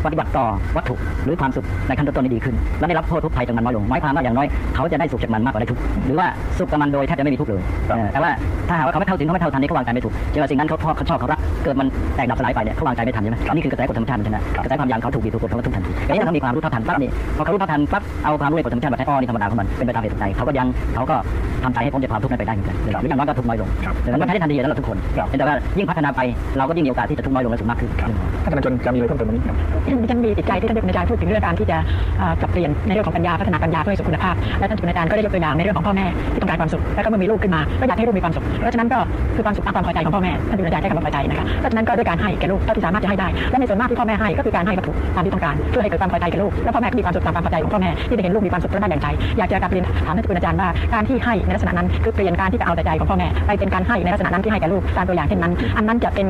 ปฏิบัติต่อวัตถุหรือความสุขในขั้นต้นๆนี้ดีขึ้น และได้รับโทษทุกข์ภัยจากมันน้อยลงหมายความว่าอย่างน้อยเขาจะได้สุขจากมันมากกว่าได้ทุกข์หรือว่าสุขกับมันโดยแทบจะไม่มีทุกข์เลยครับเออแต่ว่าถ้าหากว่าเขาไม่เท่าถึงเขาไม่เท่าทันนี่เขาวางใจไม่ถูกเจอสิ่งนั้นเขาชอบเขาชอบเขารักเกิดมันแตกดับสลายไปเนี่ยเขาวางใจไม่ทันใช่ไหมนี่คือกระแสกฎธรรมชาติมันชนะกระแสความอยากเขาถูกบีบถูกกดเขาก็ทุกข์ทันทีแต่นี่ถ้ามีความรู้เท่าทันปั๊บนี่พอเขารู้เท่าทันปั๊บเอาความรู้ในกฎธรรมชาติมาใช้อ้อนี่ธรรมดาของมันเป็นไปตามเหตุปัจจัยเขาก็ยังเขาก็ทำใจให้พ้นจากความทุกข์นั้นไปได้เหมือนกันหรืออย่างน้อยก็ทุกข์น้อยลงครับดังนั้นมันใช้ได้ทันทีแล้วเราทุกคนครับแต่ว่ายิ่งพัฒนาไปเราก็ยิ่งมีโอกาสที่จะทุกข์น้อยลงและสุขมากขึ้นท่านอาจารย์จะมีอะไรเพิ่มเติมตรงนี้ครับดิฉันมีติดใจที่ท่านอาจารย์พูดถึงเรื่องการที่จะเอ่อปรับเปลี่ยนในเรื่องของปัญญาพัฒนาปัญญาเพื่อให้สุขคุณภาพและท่านอาจารย์ก็ได้ยกตัวอย่างในเรื่องของพ่อแม่ที่ต้องการความสุขแล้วก็เมื่อมีลูกขึ้นมาก็อยากให้ลูกมีความสุขเพราะฉะนั้นก็คือความสุขตามความพอใจของพ่อแม่ท่านอาจารย์ใช้คำว่าพอใจนะคะเพราะฉะนั้นก็ด้วยการให้แก่ลูกเท่าที่สามารถจะให้ได้และในส่วนมากที่พ่อแม่ให้ก็คือการให้วัตถุตามที่ต้องการเพื่อให้เกิดความพอใจแก่ลูกแล้วพ่อแม่ก็มีความสุขตามความพอใจของพ่อแม่ที่ได้เห็นลูกมีความสุขเพราะได้แบ่งใจอยากจะกลับเรียนถามท่านอาจารย์ว่าการที่ให้ในลักษณะนั้นคือเปลี่ยนการที่จะเอาแต่ใจของพ่อแม่ไปเป็นการให้ในลักษณะนั้นที่ให้แก่ลูกตามตัวอย่างเช่นนั้น อันนั้นจะเป็น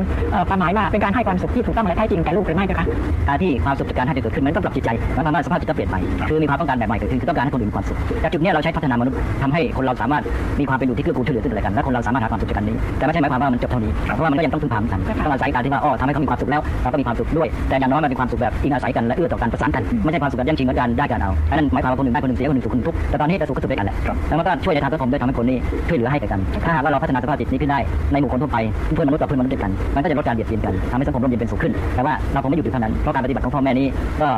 ความหมายว่าเป็นการให้ความสุขที่ถูกต้องและแท้จริงแก่ลูกหรือไม่เจ้าคะการที่ความสุขจากการให้เกิดขึ้นมันต้องปรับจิตใจหมายความว่าสภาพจิตต้องเปลี่ยนไปคือมีความต้องการแบบใหม่เกิดขึ้นคือต้องการให้คนอื่นมีความสุขจากจุดนี้เราใช้พัฒนามนุษย์ทำให้คนเราสามารถมีความเป็นอยู่ที่เกื้อกูลช่วยเหลือซึ่งกันและกันและคนเราสามารถหาความสุขจากกันนี้แต่ไม่ใช่หมายความว่ามันจบเท่านี้เพราะว่ามันก็ยังต้องพึ่งพากันต้องอาศัยการที่ว่าอ๋อทำให้เขามีความสุขแล้วเราก็มีความสุขด้วย แต่อย่างน้อยมันเป็นความสุขแบบอิงอาศัยกันและเอื้อต่อกันประสานกันไม่ใช่ความสุขแบบแย่งชิงกันได้กันเอาอันนั้นหมายความว่าคนหนึ่งได้คนหนึ่งเสียคนหนึ่งสุขคนหนึ่งทุกข์แต่ตอนนี้จะสุขก็สุขด้วยกันแหละแล้วมันก็ช่วยในทางสังคมด้วยทำให้คนนี้ช่วยเหลือให้กัน ถ้าหากว่าเราพัฒนาสภาพจิตนี้ขึ้นได้ในหมู่คนทั่วไปเพื่อนมนุษย์กับเพื่อนมนุษย์ด้วยกันมันก็จะลดการเบียดเบียนกันทำให้สังคมร่มเย็นเป็นสุขขึ้นแต่ว่าเราคงไม่หยุดอยู่เท่านั้นเพราะการปฏิบัติของพ่อแม่นี้ก็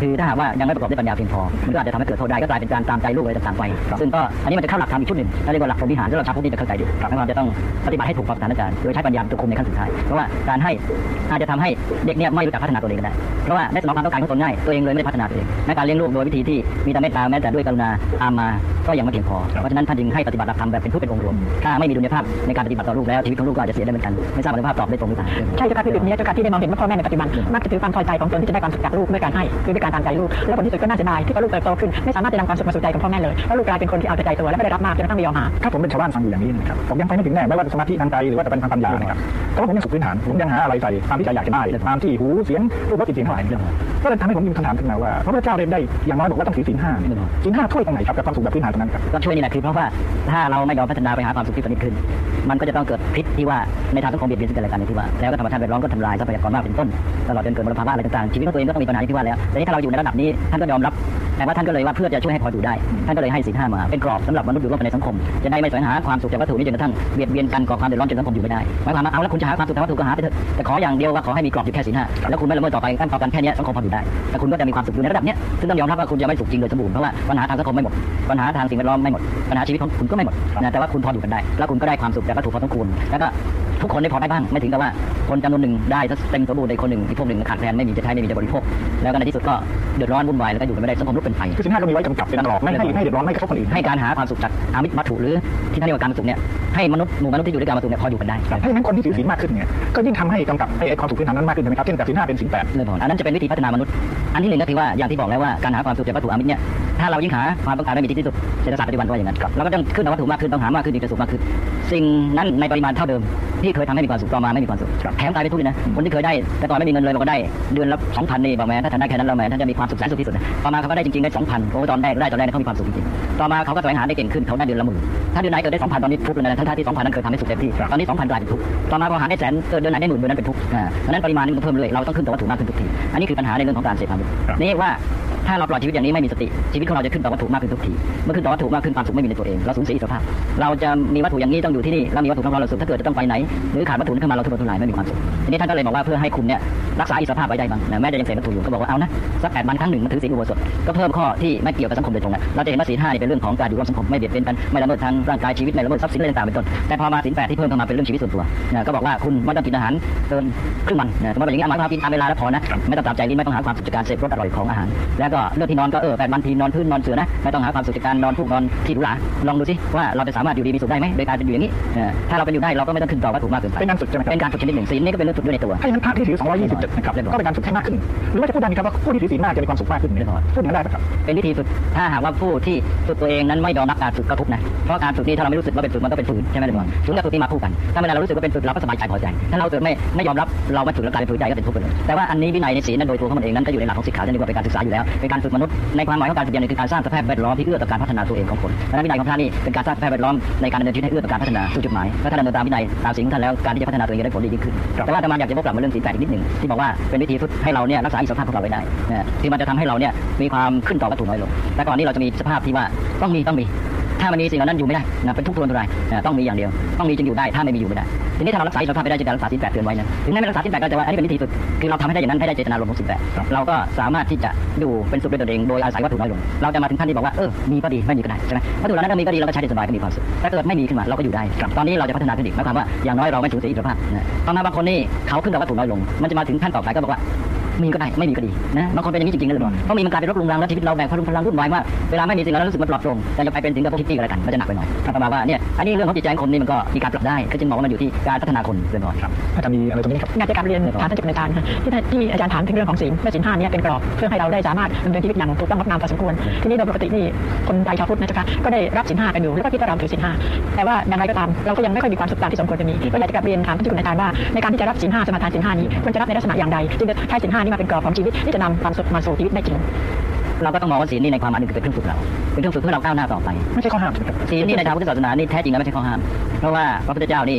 คือถ้าหากว่ายังไม่ประกอบด้วยปัญญาเพียงพอมันก็อาจจะทำให้เกิดโทษได้ก็กลายเป็นการตามใจลูกอะไรต่างๆไปซึ่งก็อันนี้มันจะเข้าหลักธรรมอีกชุดหนึ่งเรียกว่าหลักพรหมวิหารที่เราชาวพุทธนี่จะเข้าใจดีและเราจะต้องปฏิบัติให้ถูกความสถานการณ์โดยใช้ปัญญาตัวคุมในขั้นสุดท้ายเพราะว่าการให้อาจจะทำให้เด็กเนี่ยไม่รู้จักพัฒนาตัวเองก็ได้เพราะว่าได้สนองความต้องการของตนง่ายตัวเองเลยไม่ได้พัฒนาตัวเองแม้การเลี้ยงลูกโดยวิธีที่มีแต่เมตตาแม้แต่ด้วยกรุณาตามมาก็ยังไม่เพียงพอเพราะฉะนั้นท่านจึงให้ปฏิบัติหลักธรรมแบบเป็นทุกเป็นองค์รวมถ้าไม่มีดุลยภาพในการปฏิบัติต่อลูกแล้วชีวิตของลูกก็อาจจะเสียได้เหมือนกันไม่ทราบดุลยภาพตอบได้ตรงหรือเปล่าใช่เจ้าค่ะคือจุดนี้เจ้าค่ะที่ได้มองเห็นว่าพ่อแม่ในปัจจุบันมักจะถือความพอใจของตนที่จะได้ความสุขจากลูกด้วยการให้คือด้วยการตามใจลูกแล้วผลที่สุดก็น่าเสียดายที่พอลูกเติบโตขึ้นไม่สามารถจะนำความสุขมาสู่ใจของพ่อแม่เลยเพราะลูกกลายเป็นคนที่เอาแต่ใจตัวและไม่ได้รับมากจนกระทั่งไม่ยอมหาถ้าผมเป็นชาวบ้านฟังอยู่อย่างนี้นะครับผมยังไปไม่ถึงแน่ไม่ว่าสมาธิทางใจหรือว่าจะเป็นทางปัญญานะครับแต่ว่าผมยังสุขพื้นฐานผมยังหาอะไรใส่ตามที่ใจอยากจะได้ตามที่หูเสียงรูปรสกลิ่นเสียงเท่าไหร่ก็เลยทำให้ผมมีคำถามขึ้นมาว่าพระพุทธเจ้าเรียนได้อย่างน้อยบอกว่าต้องถือศีลห้าศีลห้าช่วยตรงไหนครับกับความสุขแบบพื้นฐานตรงนั้นครับก็ช่วยนี่แหละคือเพราะว่าถ้าเราไม่ยอมพัฒนาไปหาความสุขที่ประณีตขึ้น มันก็จะต้องเกิดพิษที่ว่าในทางสังคมเบียดเบียนซึ่งกันและกันที่ว่าแล้วก็ธรรมชาติแวดล้อมก็ทำลายทรัพยากรมากเป็นต้นตลอดจนเกิดมลภาวะอะไรต่างๆชีวิตของตัวเองก็ต้องมีปัญหาที่ว่าแล้วแต่นี่ถ้าเราอยู่ในระดับนี้ท่านก็ยอมรับ แต่ว่าท่านก็เลยว่าเพื่อจะช่วยให้พออยู่ได้ ท่านก็เลยให้ศีลห้ามาเป็นกรอบสำหรับมนุษย์อยู่ร่วมกันในสังคม จะได้ไม่แสวงหาความสุขจากวัตถุนี้จนกระทั่งเบียดเบียนกันก่อความเดือดร้อนจนสังคมอยู่ไม่ได้หมายความว่าเอาแล้วคุณจะหาความสุขจากวัตถุก็หาไปเถอะแต่ขออย่างเดียวว่าขอให้มีกรอบอยู่แค่ศีลห้าแล้วคุณไม่ละเมิดต่อไปกันต่อกันแค่นี้สังคมพออยู่ได้แต่คุณก็จะมีความสุขอยู่ในระดับนี้ซึ่งต้องยอมรับว่าคุณจะไม่สุขจริงโดยสมบูรณ์เพราะว่าปัญหาทางสังคมไม่หมดปัญหาทางสิ่งแวดล้อมไม่หมดปัญหาชีวิตของคุณก็ไม่หมดนะแต่ว่าคุณพออยู่กันได้ แล้วคุณก็ได้ความสุขจากวัตถุพอสมควรแล้วก็ทุกคนได้พอได้บ้างไม่ถึงกับว่าคนจำนวนหนึ่งได้เต็มสมบูรณ์ในคนหนึ่งอีกพวกหนึ่งขาดแคลนไม่มีจะใช้ไม่มีจะบริโภคแล้วก็ในที่สุดก็เดือดร้อนวุ่นวายแล้วก็อยู่กันไม่ได้สังคมลุกเป็นไฟคือศีลห้าก็มีไว้กำกับเป็นหรอกไม่ให้ให้เดือดร้อนไม่กระทบคนอื่นให้การหาความสุขจากอามิตรวัตถุหรือที่ท่านเรียกว่าการมาสุขเนี่ยให้มนุษย์หมู่มนุษย์ที่อยู่ด้วยกันมาสุขเนี่ยพออยู่กันได้ถ้าอย่างนั้นคนที่ถือศีลมากขึ้นเนี่ยก็ยิ่งทำให้กำกับไอ้ความสุขพื้นฐานนั้นมากขึ้นใช่ไหมครับเช่นจากศีลห้าเป็นศีลแปดเรื่อองอันนั้นจะเป็นวิธีพัฒนามนุษย์อันที่หนึ่งก็คือว่าอย่างที่บอกแล้วว่าการหาความสุขจากวัตถุอามิตรเนี่ย ถ้าเรายิ่งหาความต้องการไม่มีที่สุดเศรษฐศาสตร์ปัจจุบันก็อย่างนั้นเราก็ต้องขึ้นเอาวัตถุมากขึ้นต้องหามากขึ้นดีจะสุขมากขึ้นสิ่งนั้นในปริมาณเท่าเดิมที่เคยทำให้มีความสุขต่อมาไม่มีความสุขแถมกลายเป็นทุกข์เลยนะคนที่เคยได้แต่ก่อนไม่มีเงินเลยมันก็ได้เดือนละสองพันนี่บอกแม่ถ้าท่านได้แค่นั้นแล้วแม่ท่านจะมีความสุขแสนสุขที่สุดนะต่อมาเขาก็ได้จริงๆได้สองพันโอ้ตอนแรกได้ตอนแรกเขามีความสุขจริงๆต่อมาเขาก็แสวงหาได้เก่งขึ้นเขาได้เดือนละหมื่นถ้าเดือนไหนเกิดได้สองพันตอนนี้ทุกข์เลยนะทั้งที่สองพันนั้นเคยทำให้สุขเต็มที่ตอนนี้สองพันกลายเป็นทุกข์ต่อมาพอหาได้แสนเกิดเดือนไหนได้หมื่นเดือนนั้นเป็นทุกข์อ่าเพราะฉะนั้นปริมาณนี้มันเพิ่มเลยเราต้องขึ้นต่อวัตถุมากขึ้นทุกทีอันนี้คือปัญหาในเรื่องของการเสพความสุขนี่ว่า ถ้าเราปล่อยชีวิตอย่างนี้ไม่มีสติชีวิตของเราจะขึ้นต่อวัตถุมากขึ้นทุกทีเมื่อขึ้นต่อวัตถุมากขึ้นความสุขไม่มีในตัวเองเราสูญเสียอิสรภาพ เราจะมีวัตถุอย่างนี้ต้องอยู่ที่นี่เรามีวัตถุของเราเราสุขถ้าเกิดจะต้องไปไหนหรือขาดวัตถุนั้นขึ้นมาเราทุรนทุรายไม่มีความสุขทีนี้ท่านก็เลยบอกว่าเพื่อให้คุณเนี่ยรักษาอิสรภาพไว้ได้บ้างแม้จะยังเสพวัตถุอยู่ก็บอกว่าเอานะสักแปดวันครั้งหนึ่งมาถือศีลอุโบสถก็เพิ่มข้อที่ไม่เกี่ยวกับสังคมโดยตรงนะเราจะเห็นว่าศีลห้านี่เป็นเรื่องของการอยู่ร่วมสังคมไม่เบียดเบียนกันไม่ละเมิดทางร่างกายชีวิตไม่ละเมิดทรัพย์สินอะไรต่างๆเป็นต้นแต่พอมาศีลแปดที่เพิ่มเข้ามาเป็นเรื่องชีวิตส่วนตัวก็บอกว่าคุณไม่ต้องกินอาหารเกินครึ่งวันสมมติว่าอย่างนี้อามารกินตามเวลาแล้วพอนะไม่ต้องตามใจลิ้นไม่ต้องหาความสุขจากการเสพรสอร่อยของอาหารแล้วกเรื่องที่นอนก็เออแปดวันทีนอนพื้นนอนเสือนะไม่ต้องหาความสุขจากการนอนฟูกนอนที่หรูหราลองดูสิว่าเราจะสามารถอยู่ดีมีสุขได้ไหมโดยการเป็นอยู่อย่างนี้เออถ้าเราเป็นอยู่ได้เราก็ไม่ต้องขึ้นต่อวัตถุมากเกินไปเป็นการฝึกใช่ไหมครับเป็นการฝึกชนิดหนึ่งศีลนี่ก็เป็นเรื่องฝึกด้วยในตัวถ้าอย่างนั้นพระที่ถือ227นะครับก็เป็นการฝึกให้มากขึ้นหรือว่าจะพูดได้ไหมครับว่าผู้ที่ถือศีลมากจะมีความสุขมากขึ้นเนี่ยพูดอย่างนั้นได้ไหมครับเป็นวิธีฝึกถ้าหากว่าผู้ที่ฝึกตัวเองนั้นไม่ยอมรับการฝึกก็ทุกข์นะเพราะการฝึกนี้ถ้าเราไม่รู้สึกว่าเป็นฝึกมันก็เป็นฝืนใช่ไหมล่ะฝืนกับฝึกนี่มาคู่กัน ถ้าเวลาเรารู้สึกว่าเป็นฝึกเราก็สบายใจพอใจถ้าเราเกิดไม่ไม่ยอมรับเราไม่ฝึกแล้วกลายเป็นฝืนใจก็เป็นทุกข์ไปเลยแต่ว่าอันนี้วินัยในศีลนั้นโดยตัวของมันเองนั้นก็อยู่ในหลักของสิกขาที่เรียกว่าเป็นการศึกษาอยู่แล้วเป็นการฝึกมนุษย์ในความหมายของการฝึกอย่างหนึงคือการสร้างสภาพแวดล้อมที่เอื้อต่อการพัฒนาตัวเองของคนเพราะฉะนั้นวินัยของพระนี่เป็นการสร้างสภาพแวดล้อมในการดำเนินชีวิตให้เอื้อต่อการพัฒนาสู่จุดหมายถ้าท่านดำเนินตามวินัยตามสิ่งของท่านแล้วการที่จะพัฒนาตัวเองจะได้ผลดียิ่งขึ้นแต่ว่าอาตมาอยากจะบอกกลับมาเรื่องศีลแปดอีกนิดหนึ่งที่บอกว่าเป็นวิธีฝึกให้เราเนี่ยรักษาอิสรภาพของเราไว้ได้นะที่มันจะทำให้เราเนี่ยมีความขึ้นต่อวัตถุน้อยลงแต่ก่อนนี้เราจะมีสภาพที่ว่าต้องมีต้องมี ถ้ามันมีสิ่งเหล่านั้นอยู่ไม่ได้นะเป็นทุกข์ทรมานนะต้องมีอย่างเดียว ต้องมีจึงอยู่ได้ ถ้าไม่มีอยู่ไม่ได้ ทีนี้ถ้าเรารักษาอิสรภาพไม่ได้จะรักษาศีลแปดเตือนไว้นะถึงแม้ไม่รักษาศีลแปดก็จะว่าอันนี้เป็นวิธีฝึกคือเราทำให้ได้อย่างนั้นให้ได้เจตนารมของศีลแปดเราก็สามารถที่จะอยู่เป็นสุขด้วยตัวเอง โดยอาศัยวัตถุน้อยลง เราจะมาถึงขั้นที่บอกว่า เออ มีก็ดี ไม่มีก็ได้ใช่ไหมวัตถุเหล่านั้นถ้ามีก็ดีเราก็ใช้ได้สบายก็มีความสุขถ้าเกิดไม่มีขึ้นมาเราก็อยู่ได้ตอนนี้เราจะพัฒนาขึ้นอีกหมายความว่าอย่างน้อยเราไม่สูญเสียอิสรภาพนะต่อมาบางคนนี่เขาขึ้นกับวัตถุน้อยลง มันจะมาถึงขั้นต่อไปก็บอกว่า มีก็ได้ไม่มีก็ดีนะบางคนเป็นอย่างนี้จริงๆนะเลยบอกเพราะมีมันกลายเป็นรบลุงรังแล้วชีวิตเราแบกพลุงพลังรุ่นวายมากเวลาไม่มีสิ่งเหล่านั้นรู้สึกมันปลอดโปร่งแต่จะไปเป็นถึงกับพวกคิดตี้อะไรกันมันจะหนักไปหน่อยถ้าประมาณว่าเนี่ยอันนี้เรื่องของจิตใจของคนนี่มันก็มีการปรับได้ก็จึงบอกว่ามันอยู่ที่การพัฒนาคนเรื่องก่อนครับอาจารย์มีอะไรตรงนี้ครับงานจากการเรียนถามท่านจุกในการที่ท่านที่อาจารย์ถามถึงเรื่องของศีลว่าศีลห้าเนี่ยเป็นกรอบเพื่อให้เราได้สามารถดำเนินชีวิตอย่างถูกต้องงดงามพอสมควรทีนี้โดยปกตินี่คนไทยชาวพุทธนะเจ้าค่ะก็ได้รับศีลห้ากันอยู่แล้วก็คิดว่าเราถือศีลห้าแต่ว่าอย่างไรก็ตามเราก็ยังไม่ค่อยมีความสุขตามที่สมควรจะมีก็อยากจะกลับเรียนถามท่านจุกในการว่าในการที่จะรับศีลห้าสมาทานศีลห้านี้ควรจะรับในลักษณะอย่างใดจึงจะใช้ศีลห้านี้มาเป็นกรอบของชีวิตที่จะนำความสุขมาสู่ชีวิตได้จริงเราก็ต้องมองว่าศีลนี่ในความหมายหนึ่งคือเป็นเครื่องฝึกเราเป็นเครื่องฝึกเพื่อเราก้าวหน้าต่อไปไม่ใช่ข้อห้ามศีลนี่ในทางพุทธศาสนานี่แท้จริงแล้วไม่ใช่ข้อห้าม เพราะว่าพระพุทธเจ้านี่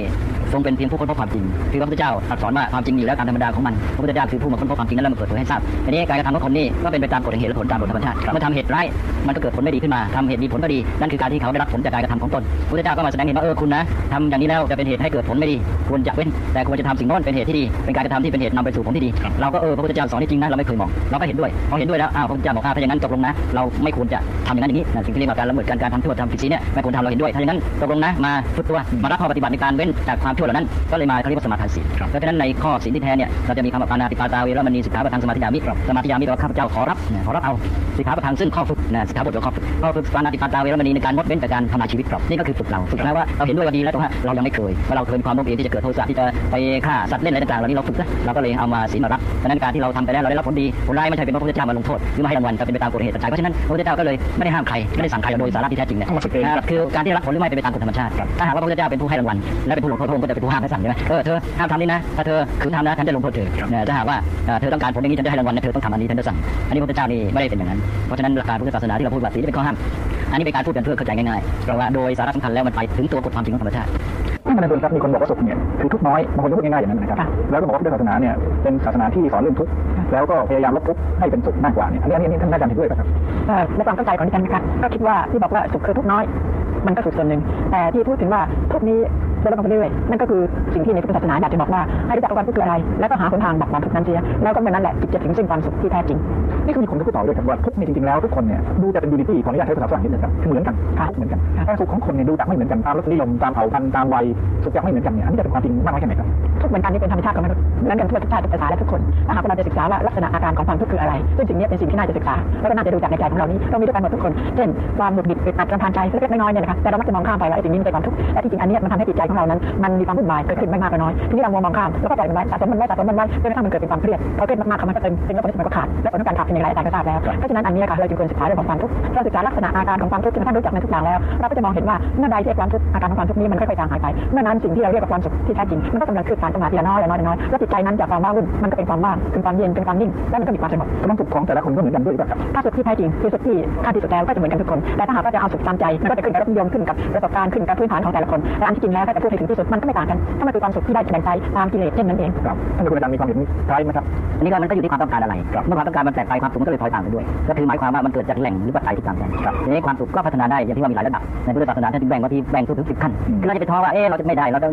ทรงเป็นเพียงผู้ค้นพบความจริงคือพระพุทธเจ้าตรัสสอนว่าความจริงมีอยู่แล้วตามธรรมดาของมันพระพุทธเจ้าคือผู้มาค้นพบความจริงนั้นแล้วมาเปิดเผยให้ทราบทีนี้การกระทำของคนนี่ก็เป็นไปตามกฎแห่งเหตุและผลตามกฎธรรมชาติเมื่อทำเหตุร้ายมันก็เกิดผลไม่ดีขึ้นมาทำเหตุดีผลก็ดีนั่นคือการที่เขาได้รับผลจากการกระทำของตนพระพุทธเจ้าก็มาแสดงเห็นว่าเออคุณนะทำอย่างนี้แล้วจะเป็นเหตุให้เกิดผลไม่ดีควรจะเว้นแต่ควรจะทำสิ่งโน้นเป็นเหตุที่ดีเป็นการกระทำที่เป็นเหตุนำไปสู่ผลที่ดี เราก็เออพระพุทธเจ้าสอนนี่จริงนะเราไม่เคยมองเราก็เห็นด้วยพอเห็นด้วยแล้วอ้าวพระพุทธเจ้าบอกอ้าถ้าอย่างนั้นตกลงนะเราไม่ควรจะทำอย่างนั้นอย่างนี้สิ่งที่เรียกว่าการละเมิดการการทำชั่วทำผิดศีลเนี่ยไม่ควรทำเราเห็นด้วยถ้าอย่างนั้นตกลงนะมาฝึกตัวมารับข้อปฏิบัติในการเว้นจากความชั่วเหล่านั้น ก็เลยมาเขาเรียกว่าสมาทานศีลเพราะฉะนั้นในข้อศีลที่แท้เนี่ยเราจะมีคำว่าปานาติปาตาเวรมณีสิกขาประทังสมาธิยามิสมาธิยามิแปลว่าข้าพเจ้าขอรับนะขอรับเอาสิกขาประทังซึ่งข้อฝึกนะสิกขาบทหรือข้อฝึกข้อฝึกปานาติปาตาเวรมณีในการงดเว้นจากการทำลายชีวิตครับนี่ก็คือฝึกเราฝึกแล้วว่าเราเห็นด้วยว่าดีแล้วตรงว่าเรายังไม่เคยว่าเราเคยมีความโน้มเอียงที่จะเกิดโทสะที่จะไปฆ่าสัตว์เล่นอะไรต่างๆเหล่านี้เราฝึกนะเราก็เลยเอามาศีลมารับฉะนั้นการที่เราทำไปแล้วเราได้รับผลดีผลร้ายไม่ใช่เป็นเพราะพระพุทธเจ้ามาลงโทษหรือมาให้รางวัลแต่เป็นไปตามกฎเหตุปัจจัยเพราะฉะนั้นพระพุทธเจ้าก็เลยไม่ได้ห้ามใครไม่ได้สั่งใครโดยสาระที่แท้จริงเนี่ยต้องมาฝึกเองนะครับคือการที่รับผลหรือไม่เป็นไปตามกฎธรรมชาติถ้าหากว่าพระพุทธเจ้าเป็นผู้ให้รางวัลและเป็นผู้ลงโทษพระองค์ก็จะเป็นผู้ห้ามและสั่งใช่ไหมเออเธอห้ามทำนี่นะถ้าเธอขืนทำนะฉันจะลงโทษเธอเนี่ยถ้าหากว่าเอ่อเธอต้องการผลอย่างนี้ฉันจะให้รางวัลนะเธอต้องทำอันนี้ฉันจะสั่งอันนี้พระพุทธเจ้านี่ไม่ได้เป็นอย่างนั้นเพราะฉะนั้นหลักการพุทธศาสนาที่เราพูดว่าศีลเป็นข้อห้ามอันนี้เป็นการพูดกันเพื่อเข้าใจง่ายๆเพราะว่าโดยสาระสำคัญแล้วมันไปถึงตัวกฎความจริงของธรรมชาติที่มันในตัวครับมีคนบอกว่าสุขเนี่ยคือทุกข์น้อยบางคนก็พูดง่ายๆอย่างนั้นนะครับค่ะแล้วก็บอกว่าพุทธศาสนาเนี่ยเป็นศาสนาที่สอนเรื่องทุกข์แล้วก็พยายามลดทุกข์ให้เป็นสุขมากกว่าเนี่ยอันนี้อันนี้อันนี้ท่านอาจารย์เห็นด้วยป่ะครับเอ่อในความเข้าใจของดิฉันนะคะก็คิดว่าที่บอกว่าสุขคือทุกข์น้อยมันก็สุขส่วนหนึ่งแต่ที่พูดถึงว่าทุกข์ นี้จะลดลงไปเรื่อยๆนั่นก็คือสิ่งที่ในพุทธศาสนาอยากจะบอกว่าให้รู้จักว่าความทุกข์คืออะไร แล้วก็หาหนทางดับความทุกข์นั้นเสียแล้วก็เมื่อนั้นแหละจิตจะถึงซึ่งความสุขที่แท้จริงนี่คือมีคนก็พูดต่อด้วยครับว่าทุกข์เนี่ยจริงๆแล้วทุกคนเนี่ยดูจะเป็น unity ขออนุญาตใช้ภาษาฝรั่งนิดนึงครับคือเหมือนกันค่ะทุกข์เหมือนกันค่ะแต่สุขของคนเนี่ยดูจากไม่เหมือนกันตามรสนิยมตามเผ่าพันธุ์ตามวัยสุขจากไม่เหมือนกันเนี่ยอันนี้จะเป็นความจริงมากน้อยแค่ไหนครับทุกข์เหมือนกันนี่เป็นธรรมชาติของมนุษย์เหมือนกันทั่วทุกชาติทุกภาษาและทุกคนถ้าหากว่าเราจะศึกษาว่าลักษณะอาการของความทุกข์คืออะไรซึ่งสิ่งนี้เป็นสิ่งที่น่าจะศึกษาแล้วก็น่าจะดูจากในใจของเรานี้เรามีด้วยกันหมดทุกคนเช่นความหงุดหงิดอึดอัดรำคาญใจเล็กๆน้อยๆเนี่ยนะคะแต่เรามักจะมองข้ามไปว่าไอ้สิ่งนี้มันเป็นความทุกข์แต่ที่จริงอันเนี้ยมันทำให้จิตใจของเรานั้นมันมีความวุ่นวายเกิดขึ้นไม่มากก็น้อยทีนี้เรามองมองข้ามแล้วก็ปล่อยมันไว้สะสมมันไว้สะสมมันไว้จนกระทั่งมันเกิดเป็นความเครียดพอเครียดมากๆมันก็เต็มเป็นแล้วผลที่มันก็ขาดและผลของการขาดเป็นอย่างไรอาจารย์ก็ทราบแล้วเพราะฉะนั้นอันนี้ค่ะเราจึงควรศึกษาเรื่องของความทุกข์เราศึกษาลักษณะอาการของความทุกข์จนกระทั่งรู้จักในทุกอย่างแล้ว เราก็จะมองเห็นว่าเมื่อใดที่ความทุกข์อาการของความทุกข์นี้มันค่อยๆจางหายไปเมื่อนั้นสิ่งที่เราเรียกว่าความสุขที่แท้จริงมันก็กำลังคืบคลานเข้ามาทีละน้อยละน้อยละน้อยแล้วจิตใจนั้นจากความว่างวุ่นมันก็เป็นความว่างเป็นความเย็นเป็นความนิ่งแล้วมันก็มีความสงบความสุขของแต่ละคนก็เหมือนกันด้วยครับถ้าสุขที่แท้จริงคือสุขที่ขั้นที่สุดแล้วก็จะเหมือนกันทุกคนแต่ถ้าหากว่าจะเอาสุขตามใจมันก็จะขึ้นกับรสนิยมขึ้นกับประสบการณ์ขึ้นกับพื้นฐานของแต่ละคนแต่อันที่จริงแล้วถ้าจะพูดให้ถึงที่สุดมันก็ไม่ต่างกันถ้ามันคือความสุขที่ได้แบ่งใจตามกิเลสเช่นนั้นเองครับท่านอาจารย์มีความเห็นคล้ายไหมครับอันนี้ก็มันก็อยู่ที่ความต้องการอะไรครับเมื่อความต้องการมันแตกไปความสุขมันก็เลยพลอยต่างไปด้วย ก็คือหมายความว่ามันเกิดจากแหล่งหรือปัจจัยที่ต่างกันครับทีนี้ความสุขก็พัฒนาได้อย่างที่ว่ามีหลายระดับในพุทธศาสนาท่านจึงแบ่งว่าที่แบ่งถึงสิบขั้นคือเราจะไปท้อว่าเอ๊ะเราจะไม่ได้เราจะ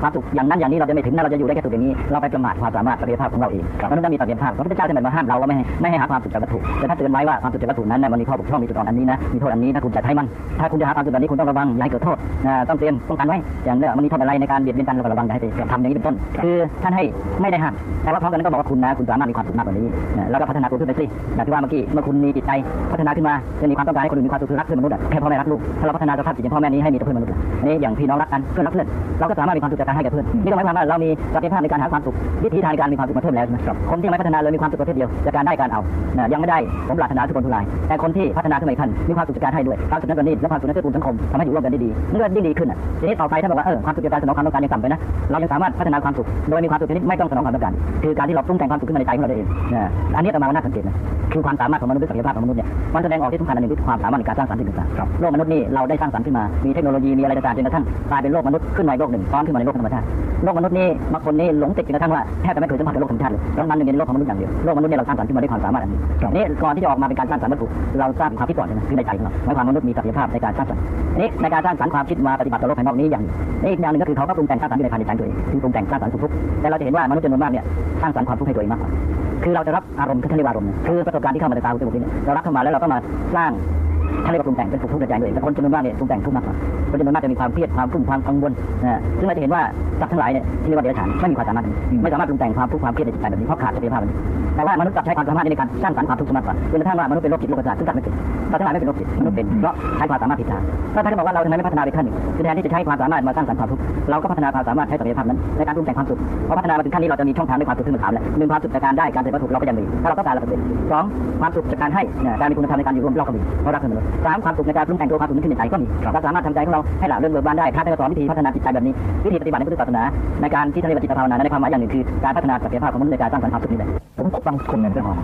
ความสุขอย่างนั้นอย่างนี้เราจะไม่ถึงนะเราจะอยู่ได้แค่สุขอย่างนี้เราไปประมาทความสามารถศักยภาพของเราเองมนุษย์ต้องมีศักยภาพพระพุทธเจ้าท่านมาห้ามเราว่าไม่ให้ไม่ให้หาความสุขจากวัตถุแต่ถ้าเตือนไว้ว่าความสุขจากวัตถุนั้นน่ะมันมีข้อบกพร่องมีจุดอ่อนอันนี้นะมีโทษอันนี้ถ้าคุณจะใช้มันถ้าคุณจะหาความสุขแบบนี้คุณต้องระวังอย่าให้เกิดโทษอ่าต้องเตรียมป้องกันไว้อย่างเนี้ยมันมีโทษอะไรในการเบียดเบียนกันเราก็ระวังอย่าให้ไปทำอย่างนี้เป็นต้น คือท่านให้ไม่ได้ห้ามแต่ว่าพร้อมกันนั้นก็บอกว่าคุณนะคุณสามารถมีความสุขมากกว่านี้นะแล้วก็พัฒนาตัวขึ้นไปสิอย่างที่ว่าเมื่อกี้เมื่อคุณมีจิตใจพัฒนาขึ้นมาจะมีความต้องการให้คนอื่นมีความสุขคือรักเพื่อนมนุษย์อะแค่พ่อแม่รักลูกถ้าเราพัฒนาสภาพจิตอย่างพ่อแม่นี้ให้มีต่อเพื่อนมนุษย์อะอันนี้อย่างพี่น้องรักกันเพื่อนรักเพื่อนเราก็สามารถมีความสุขจากการให้แก่เพื่อนนี่ก็หมายความว่าเรามีศักยภาพในการหาความสุขวิธีทางในการมีความสุขมาเพิ่มแล้วใช่ไหมคนที่ยังไม่พัฒนาเลยมีความสุขประเภทเดียวจากการได้การเอานะยังไม่ได้ผมปรารถนาทุกคนทุกรายแต่คนที่พัฒนาขึ้นมาอีกขั้นมีความสุขจากการให้ด้วยความสุขนั้นก็นี่และความสุขนั้นก็กลุ่มสังคมทำให้อยู่ร่วมกันได้ดีนี่ก็ยิ่งดีขึ้นอะทีนี้ต่อไปถ้าบอกว่าเออความสุขจากการสนองความต้องการยังต่ำไปนะ เรายังสามารถพัฒนาความสุขโดยมีความสุขชนิดไม่ต้องสนองความต้องการ คือการที่เราปรุงแต่งความสุขขึ้นมาในใจของเราได้เองนะอันนี้ต่อมาว่าน่าสังเกตนะคือความสามารถของมนุษย์ด้วยศักยภาพของมนุษย์เนี่ยมันแสดงออกที่สำคัญอันหนึ่งคือความสามารถในการสร้างสรรค์สิ่งต่างๆโลกมนุษย์นี่เราได้สร้างสรรค์ขึ้นมา มีเทคโนโลยีมีอะไรต่างๆจนกระทั่งกลายเป็นโลกมนุษย์ขึ้นมาอีกโลกหนึ่งซ้อนขึ้นมาในโลกธรรมชาติโลกมนุษย์นี่บางคนนี่หลงติดจนกระทั่งว่าแทบจะไม่เคยสัมผัสกับโลกธรรมชาติเลยเพราะมันเป็นโลกของมนุษย์อย่างเดียวโลกมนุษย์เนี่ยเราสร้างสรรค์ขึ้นมาด้วยความสามารถอันนี้นี่ก่อนที่จะออกมาเป็นการสร้างสรรค์วัตถุเราสร้างความคิดก่อนใช่ไหมคือในใจของเราหมายความมนุษย์มีศักยภาพในการสร้างสรรค์นี่ในการสร้างสรรค์ความคิดมาปฏิบัติต่อโลกภายนอกนี้อย่างและอีกอย่างหนึ่งก็คือเขาก็ปรุงแต่งสร้างสรรค์อยู่ในภายในใจตัวเองคือปรุงแต่งสร้างสรรค์สุขทุกข์แต่เราจะเห็นว่ามนุษย์จำนวนมากเนี่ยสร้างสรรค์ความทุกข์ให้ตัวเองมากกว่าคือเราจะรับอารมณ์คือท่เรียกว่าอารมณ์คือประสบการณ์ที่เข้ามาในตาหูจมูกลิ้นเนี่ยเรารับเข้ามาแล้วเราก็มาสร้าง ท่าเรียกว่าปรุงแต่งเป็นสุขทุกข์ในใจตัวเองแต่คนจำนวนมากเนี่ยปรุงแต่งทุกข์มากกว่าคนจำนวนมากจะมีความเครียดความฟุ้งความกังวลนะซึ่งเราจะเห็นว่าสัตว์ทั้งหลายเนี่ยที่เรียกว่าเดรัจฉานไม่มีความสามารถไม่สามารถปรุงแต่งความทุกข์ความเครียดในจิตใจแบบนี้เพราะขาดศักยภาพแบบนี้แต่ว่ามนุษย์กลับใช้ความสามารถในการสร้างสรรค์ความทุกข์มากกว่าจนกระทั่งว่ามนุษย์เป็นโรคจิตโรคประสาทซึ่งตัดไม่เป็นเราทั้งหลายไม่เป็นโรคจิตมนุษย์เป็นเพราะใช้ความสามารถผิดทางถ้าท่านบอกว่าเราทำไมไม่พัฒนาไปขั้นหนึ่งคือแทนที่จะใช้ความสามารถมาสร้างสรรค์ความทุกข์เราก็พัฒนาความสามารถใช้ศักยภาพนั้นในการปรุงแต่งความสุขพอพัฒนามาถึงขั้นนี้เราจะมีช่องทางในความสุขที่มันถามแล้วหนึ่งความสุขจากการได้การเป็นวัตถุเราก็ยังมีถ้าเราต้องการเราก็เป็นสองความสุขจากการให้การมีคุณธรรมในการอยู่ร่วมเราก็มีเพราะรักเพื่อนมนุษสามความสุขในการปรุงแต่งตัวความสุขนั้ขึ้นในใจก็มีเราสามารถทำใจของเราให้หละเรื่องเบิกบานได้พระท่านสอนวิธีพัฒนาจิตใจแบบนี้วิธีปฏิบัติในพุทธศาสนาในการที่ท่านเรียกว่าจิตภาวนาในความหมายอย่างหนึ่งคือการพัฒนาศักยภาพของมนุษย์ในการสร้างสรรค์ความสุขนี่แหละผมพบบางคนเนี่ยนะครับ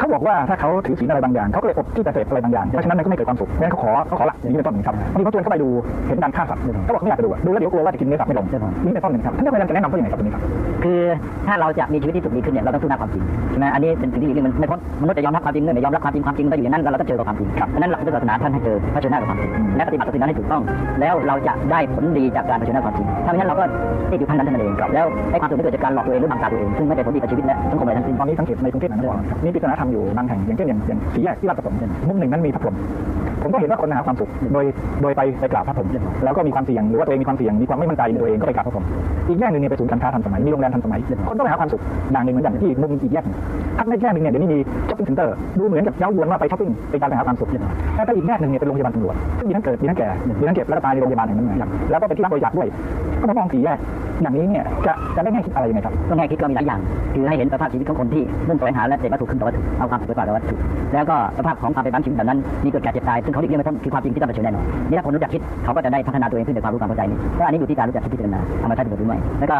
เขาบอกว่าถ้าเขาถือศีลอะไรบางอย่างเขาก็เลยอดที่จะเสพอะไรบางอย่างเพราะฉะนั้นมันก็ไม่เกิดความสุขงั้นเขาขอเขาขอละอย่างนี้เป็นต้นครับบางทีเขาชวนเขาไปดูเห็นการฆ่าสัตว์เขาบอกไม่อยากไปดูอะดูแล้วเดี๋ยวกลัวว่าจะกินเนื้อสัตว์ไม่ลงนี่เป็นต้นหนึ่งครับท่านอาจารย์จะแนะนำเขาอย่างไรครับตรงนี้ครับคือถ้าเราจะมีชีวิตที่สุขดีขึ้นเนี่ยเราต้องสู้หน้าความจริงใช่ไหมอันนี้เป็นสิ่งที่มันไม่พ้นมนุษย์จะยอมรับความจริงเมื่อไม่ยอมรับความจริงความจริงมันก็อยู่อย่างนั้นแล้วเราต้องเจอกับความจริงดังนั้นหลักพุทธศาสนาท่านให้เจอเผชิญหน้ากับความจริงและปฏิบัติต่อสิ่งนั้นให้ถูกต้อง แล้วเราจะได้ผลดีจากการเผชิญหน้าความจริงถ้าไม่งั้นเราก็ติดอยู่ขั้นนั้นเท่านั้นเองแล้วไอ้ความสุขไม่เกิดจากการหลอกตัวเองหรือบังตาตัวเองซึ่งไม่เป็นผลดีกับชีวิตและสังคมอะไรทั้งสิ้นตอนนี้สังเกตในกรุงเทพมหานครครับมีปริศนาธรรมอยู่บางแห่งอย่างเช่นอย่างอย่างสี่แยกที่ราชประสงค์เช่นมุมหนึ่งนั้นมีพระพรหมผมก็เห็นว่าคนหาความสุขโดยโดยไปไปกราบพระพรหมแล้วก็มีความเสี่ยงหรือว่าตัวเองมีความเสี่ยงมีความไม่มั่นใจในตัวเองก็ไปกราบพระพรหมอีกแยกหนึ่งเนี่ยไปศูนย์การค้าทันสมัยมีโรงแรมทันสมัยคนก็ไปหาความสุขอย่างหนึ่งเหมือนกันที่มุมอีกแยกหนึ่งทักในแยกหนึ่งเนี่ยเดี๋ยวนี้มี shopping center ดูเหมือนกับเย้ายวนว่าไปช้อปปิ้งเป็นการไปหาความสุขแต่ถ้าอีกแยกหนึ่งเนี่ยเป็นโรงพยาบาลตำรวจซึ่งมีทั้งเกิดมีทั้งแก่มีทั้งเจ็บแล้วก็ตายในโรงพยาบาลแห่งนั้นนกันแล้วก็เป็นที่รับบริจาคด้วยก็มามองสี่แยกอย่างนี้เนี่ยจะจะได้แง่คิดอะไรยังไงครับก็แง่คิดก็มีหลายอย่าง คือให้เห็นสภาพชีวิตของคนที่มุ่งแสวงหาและเสพวัตถุขึ้นต่อวัตถุเอาความสุขไปฝากวัตถุแล้วก็สภาพของความเป็นบ้านชีวิตแบบนั้นมีเกิดแก่เจ็บตายซึ่งเขาเรียกไม่พ้นคือความจริงที่ต้องเผชิญแน่นอนนี่ถ้าคนรู้จักคิดเขาก็จะได้พัฒนาตัวเองขึ้นในความรู้ความเข้าใจนี้ก็อันนี้อยู่ที่การรู้จักคิดพิจารณาเอามาใช้ประโยชน์หรือไม่แล้วก็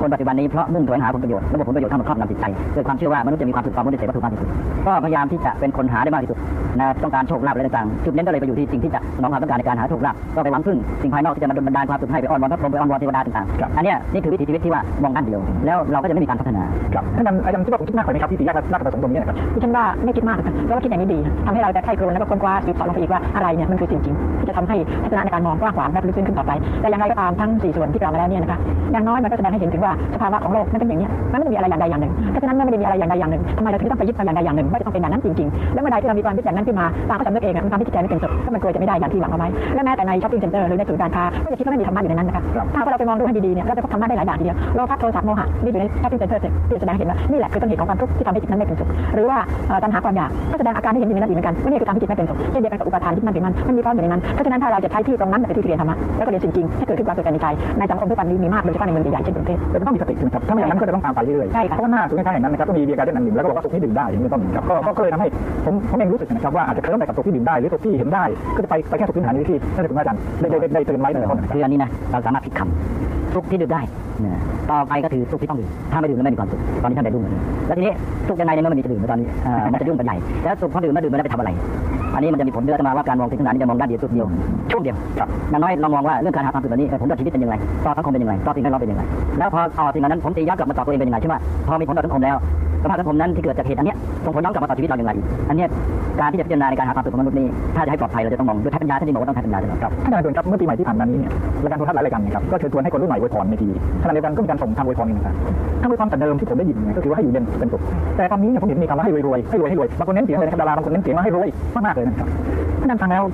คนปัจจุบันนี้เพราะมุ่งแสวงหาผลประโยชน์ระบบผลประโยชน์เข้ามาครอบงำจิตใจเกิดความเชื่อว่ามนุษย์จะมีความสุขความมุ่งเสพวัตถุมากที่สุดก็พยายามที่จะเป็นคนหาได้มากที่สุดนะต้องการโชคลาภอะไรต่างๆจุดเน้นก็เลยไปอยู่ที่สิ่งที่จะสนองความต้องการในการหาโชคลาภก็ไปหวังพึ่งสิ่งภายนอกที่จะมาดลบันดาลความสุขให้ไปอ้อนวอนพระพรหมไปอ้อนวอนเทวดาต่างๆอันนี้นี่คือวิถีชีวิตที่ว่ามองด้านเดียว แล้วเราก็จะไม่มีการพัฒนาครับท่านอาจารย์คิดว่าผมคิดมากไปไหมครับที่สี่แยกราชประสงค์ตรงนี้นะครับดิฉันว่าไม่คิดมากนะคะเพราะว่าคิดอย่างนี้ดีทำให้เราจะใคร่ครวญแล้วก็ค้นคว้าสืบสอบลงไปอีกว่าอะไรเนี่ยมันคือสิ่งจริงที่จะทำให้ทัศนะในการมองกว้างขวางและลึกซึ้งขึ้นต่อไป แต่อย่างไรก็ตามทั้งสี่ส่วนที่กล่าวมาแล้วเนี่ยนะคะอย่างน้อยมันก็แสดงให้เห็นถึงว่าสภาวะของโลกมันเป็นอย่างนี้มันไม่ได้มีอะไรอย่างใดอย่างหนึ่งเพราะฉะนั้นเมื่อไม่ได้มีอะไรอย่างใดอย่างหนึ่งทำไมเราถึงต้องไปยึดเอาอย่างใดอย่างหนึ่งว่าจะต้องเป็นอย่างนั้นจริงๆแล้วเมื่อใดที่เรามีความคิดอย่างนั้นขึ้นมาตามก็สำนึกเองมันทำให้จิตใจไม่เป็นสุขก็มันกลัวจะไม่ได้อย่างที่หวังเอาไว้และแม้แต่ใน shopping center หรือในศูนย์การค้าก็จะคิดว่าไม่มีธรรมะอยู่ในนั้นนะคะถ้าเราไปมองดูให้ดีๆเนี่ยเราจะพบธรรมะได้หลายอย่างทีเดียวโลภะโทสะโมหะนี่อยู่ใน shopping centerที่แสดงเห็นว่านี่แหละคือต้นเหตุของความทุกข์ที่ทำให้จิตนั้นไม่เป็นสุขหรือว่าตัณหาความอยากก็แสดงอาการที่เห็นอยู่ในนั้นอีกเหมือนกันว่านี่คือทำให้จิตไม่เป็นสุขเช่นเดียวกันกับอุปทานที่มันเป็นมันมันมีความอยู่ในนั้นเพราะฉะนั้นถ้าเราจะใช้ที่ตรงนั้นเป็นที่เรียนธรรมะแล้วก็เรียนสิ่งจริงให้เกิดขึ้นความสุขในใจในสังคมทุกวันนี้มีมากโดยเฉพาะในเมืองใหญ่ๆเช่นกรุงเทพแต่ต้องมีสตินะครับถ้าไม่อย่างนั้นก็จะต้องตามไปเรื่อยๆใช่ค่ะเพราะว่าหน้าศูนย์การค้าแห่งนั้นนะครับก็มีเบียร์การ์เด้นอันหนึ่งแล้วก็บอกว่าสุกนี้ดื่มได้อย่างนี้เป็นต้นครับก็ก็ก็เลยทำให้ผมผมเองรู้สึกนะครับว่าอาจจะเคลิ้มไปกับสุกที่ดื่มได้หรือสุกที่เห็นได้ก็จะไปไปแค่สุกพื้นฐานนี้ที่ท่านอาจารย์ได้ได้ได้ได้เตือนไว้ในต้นนะครับคืออันนี้นะเราสามารถพลิกคำสุขที่ดื่มได้เนี่ย ต่อไปก็คือสุขที่ต้องดื่มถ้าไม่ดื่มแล้วไม่มีความสุขตอนนี้ท่านได้ดื่มแล้วทีนี้สุขยังไงในเมื่อมันมีจะดื่มตอนนี้มันจะยุ่งไปใหญ่แล้วสุขพอดื่มแล้วดื่มแล้วไปทำอะไร อันนี้มันจะมีผลเยอะมาว่าการมองสิ่งต่างนี่จะมองด้านเดียวสุดเดียวช่วงเดียวอย่างน้อยลองมองว่าเรื่องการหาความสุขแบบนี้ผลต่อชีวิตเป็นยังไงต่อสังคมเป็นยังไงต่อสิ่งแวดล้อมเป็นยังไงแล้วพอต่อสิ่งนั้นผมตีย้อนกลับมาต่อตัวเองเป็นยังไงใช่ไหมพอมีผลต่อสังคมแล้วสภาพสังคมนั้นที่เกิดจากเหตุอันนี้ส่งผลย้อนกลับมาต่อชีวิตเราอย่างไรอันนี้ การที่จะพิจารณาในการหาความสุขของมนุษย์นี่ถ้าจะให้ปลอดภัยเราจะต้องมองด้วยทัศนญญาท่านที่บอกว่าต้องใช้ปัญญาตลอดครับท่านอาจารย์ครับเมื่อปีใหม่ที่ผ่านมานี้เนี่ยรายการโทรทัศน์หลายรายการนะครับก็เชิญชวนให้คนรุ่นใหม่อวยพรในทีวีขณะเดียวกันก็มีการส่งทำอวยพรนี่นะครับทำอวยพรแต่เดิมที่ผมได้ยินก็คือว่าให้อยู่เย็นเป็นสุขแต่ตอนนี้เนี่ยผมเห็นมีคำว่าให้รวยรวยให้รวยให้รวยบางคนเน้นเสียงเลยนะครับดาราบางคนเน้นเสียงว่าให้รวยมากๆเลยนะครับท่านอาจารย์ฟังแล้ว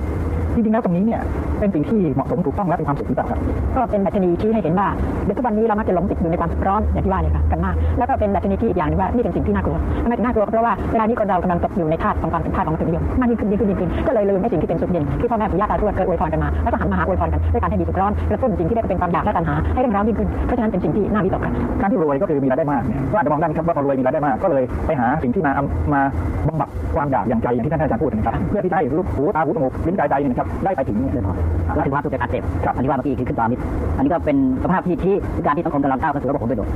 จริงๆแล้วตรงนี้เนี่ยเป็นสิ่งที่เหมาะสมถูกต้องและเป็นความสุขหรือเปล่าครับก็เป็นดัชนีชี้ให้เห็นว่าเด็กทุกวันนี้เรามักจะหลงติดอยู่ในความร้อนอย่างที่ว่าเนี่ยค่ะกันมาก แล้วก็เป็นดัชนีที่อีกอย่างนึงว่านี่เป็นสิ่งที่น่ากลัวทำไมถึงน่ากลัวเพราะว่าเวลานี้คนเรากำลังตกอยู่ในธาตุของความเป็นธาตุของวัตถุนิยมมากยิ่งขึ้นยิ่งขึ้นยิ่งขึ้นก็เลยลืมไอ้สิ่งที่เป็นสุขเย็นที่พ่อแม่ปู่ย่าตาทวดเคยอวยพรกันมาแล้วก็หันมาหาอวยพรกันด้วยการให้ดีสุขร้อนกระตุ้นสิ่งที่เรียกเป็นความอยากและตัณหาให้เร่งร้าวยิ่งขึ้นเพราะฉะนั้นเป็นสิ่งที่น่าวิตกกันการที่รวยก็คือมีรายได้มากเนี่ยก็อาจจะมองได้ครับว่าพอรวยมีรายได้มากก็เลยไปหาสิ่งที่มามาบำบัดความอยากอย่างใจอย่างที่ท่านอาจารย์พูดนะครับเพื่อที่จะให้ลูกหูตาหูจมูกลิ้นกายใจนะครับได้ไปถึงเนี่ยแล้วถึงความสุขจากการเสพอันที่ว่าเมื่อกี้คือขึ้นตามมิตรอันนี้ก็เป็นสภาพที่ที่การที่สังคมกำลังก้าวเข้าสู่ระบบผลประโยชน์